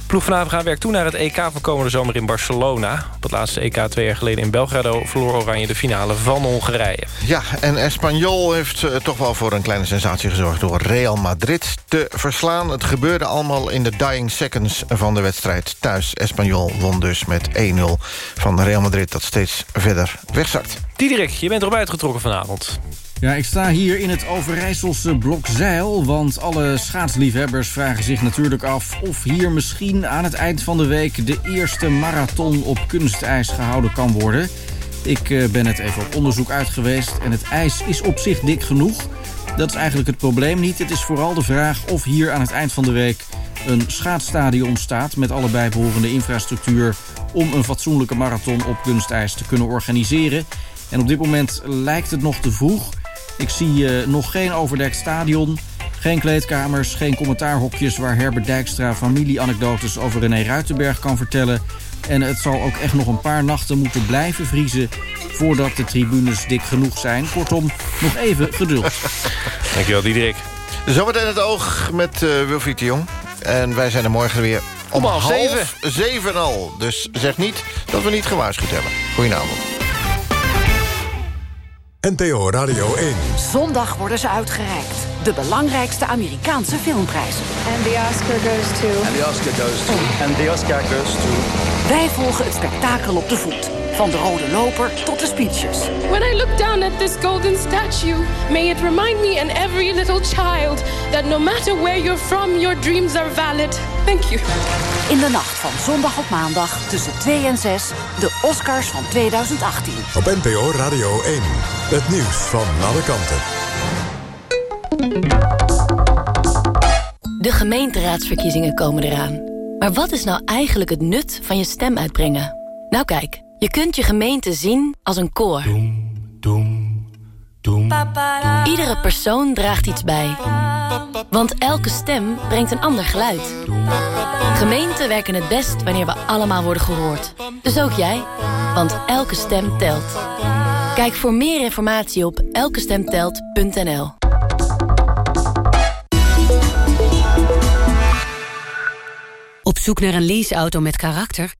ploeg van Havenga werkt toen naar het EK van komende zomer in Barcelona. Op het laatste EK twee jaar geleden in Belgrado... verloor Oranje de finale van Hongarije. Ja, en Espanyol heeft eh, toch wel voor een kleine sensatie gezorgd... door Real Madrid te verslaan. Het gebeurde allemaal in de dying seconds van de wedstrijd thuis. Espanyol won dus met 1-0 van Real Madrid dat steeds verder wegzakt. Diederik, je bent erop uitgetrokken vanavond. Ja, ik sta hier in het Overijsselse Blokzeil... want alle schaatsliefhebbers vragen zich natuurlijk af... of hier misschien aan het eind van de week... de eerste marathon op kunstijs gehouden kan worden. Ik eh, ben het even op onderzoek uit geweest... en het ijs is op zich dik genoeg. Dat is eigenlijk het probleem niet. Het is vooral de vraag of hier aan het eind van de week... een schaatsstadion staat met alle bijbehorende infrastructuur... om een fatsoenlijke marathon op kunstijs te kunnen organiseren. En op dit moment lijkt het nog te vroeg... Ik zie uh, nog geen overdekt stadion, geen kleedkamers, geen commentaarhokjes... waar Herbert Dijkstra familieanekdotes over René Ruitenberg kan vertellen. En het zal ook echt nog een paar nachten moeten blijven vriezen... voordat de tribunes dik genoeg zijn. Kortom, nog even geduld. Dankjewel, Diederik. Zometeen het oog met uh, Wilfried de Jong. En wij zijn er morgen weer om, Om half zeven. zeven al. Dus zeg niet dat we niet gewaarschuwd hebben. Goedenavond. NPO Radio 1. Zondag worden ze uitgereikt. De belangrijkste Amerikaanse filmprijzen. And the Oscar goes to... And the Oscar goes to... And the Oscar goes to... Wij volgen het spektakel op de voet. Van de rode loper tot de speeches. When I look down at this golden statue, may it remind me and every little child that no matter where you're from, your dreams are valid. Thank you. In de nacht van zondag op maandag tussen 2 en 6, de Oscars van 2018. Op NPO Radio 1. Het nieuws van alle kanten. De gemeenteraadsverkiezingen komen eraan. Maar wat is nou eigenlijk het nut van je stem uitbrengen? Nou kijk, je kunt je gemeente zien als een koor. Iedere persoon draagt iets bij. Want elke stem brengt een ander geluid. Gemeenten werken het best wanneer we allemaal worden gehoord. Dus ook jij, want elke stem telt. Kijk voor meer informatie op elkestemtelt.nl. Op zoek naar een leaseauto met karakter?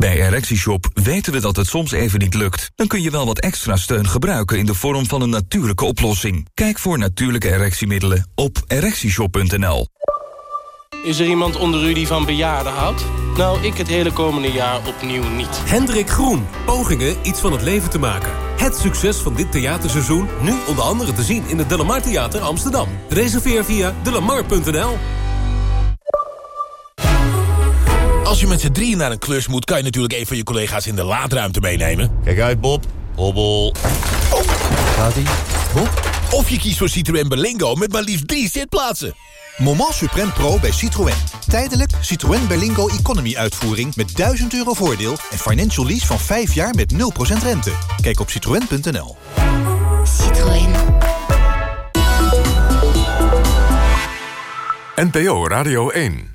Bij ErectieShop weten we dat het soms even niet lukt. Dan kun je wel wat extra steun gebruiken in de vorm van een natuurlijke oplossing. Kijk voor natuurlijke erectiemiddelen op ErectieShop.nl. Is er iemand onder u die van bejaarden houdt? Nou, ik het hele komende jaar opnieuw niet. Hendrik Groen. Pogingen iets van het leven te maken. Het succes van dit theaterseizoen nu onder andere te zien in het Delamar Theater Amsterdam. Reserveer via delamar.nl. Als je met z'n drieën naar een klus moet... kan je natuurlijk een van je collega's in de laadruimte meenemen. Kijk uit, Bob. Hobbel. Gaat ie? Bob? Of je kiest voor Citroën Berlingo met maar liefst drie zitplaatsen. Moment Supreme Pro bij Citroën. Tijdelijk Citroën Berlingo Economy uitvoering met 1000 euro voordeel... en financial lease van 5 jaar met 0% rente. Kijk op citroën.nl. Citroën. NPO Radio 1.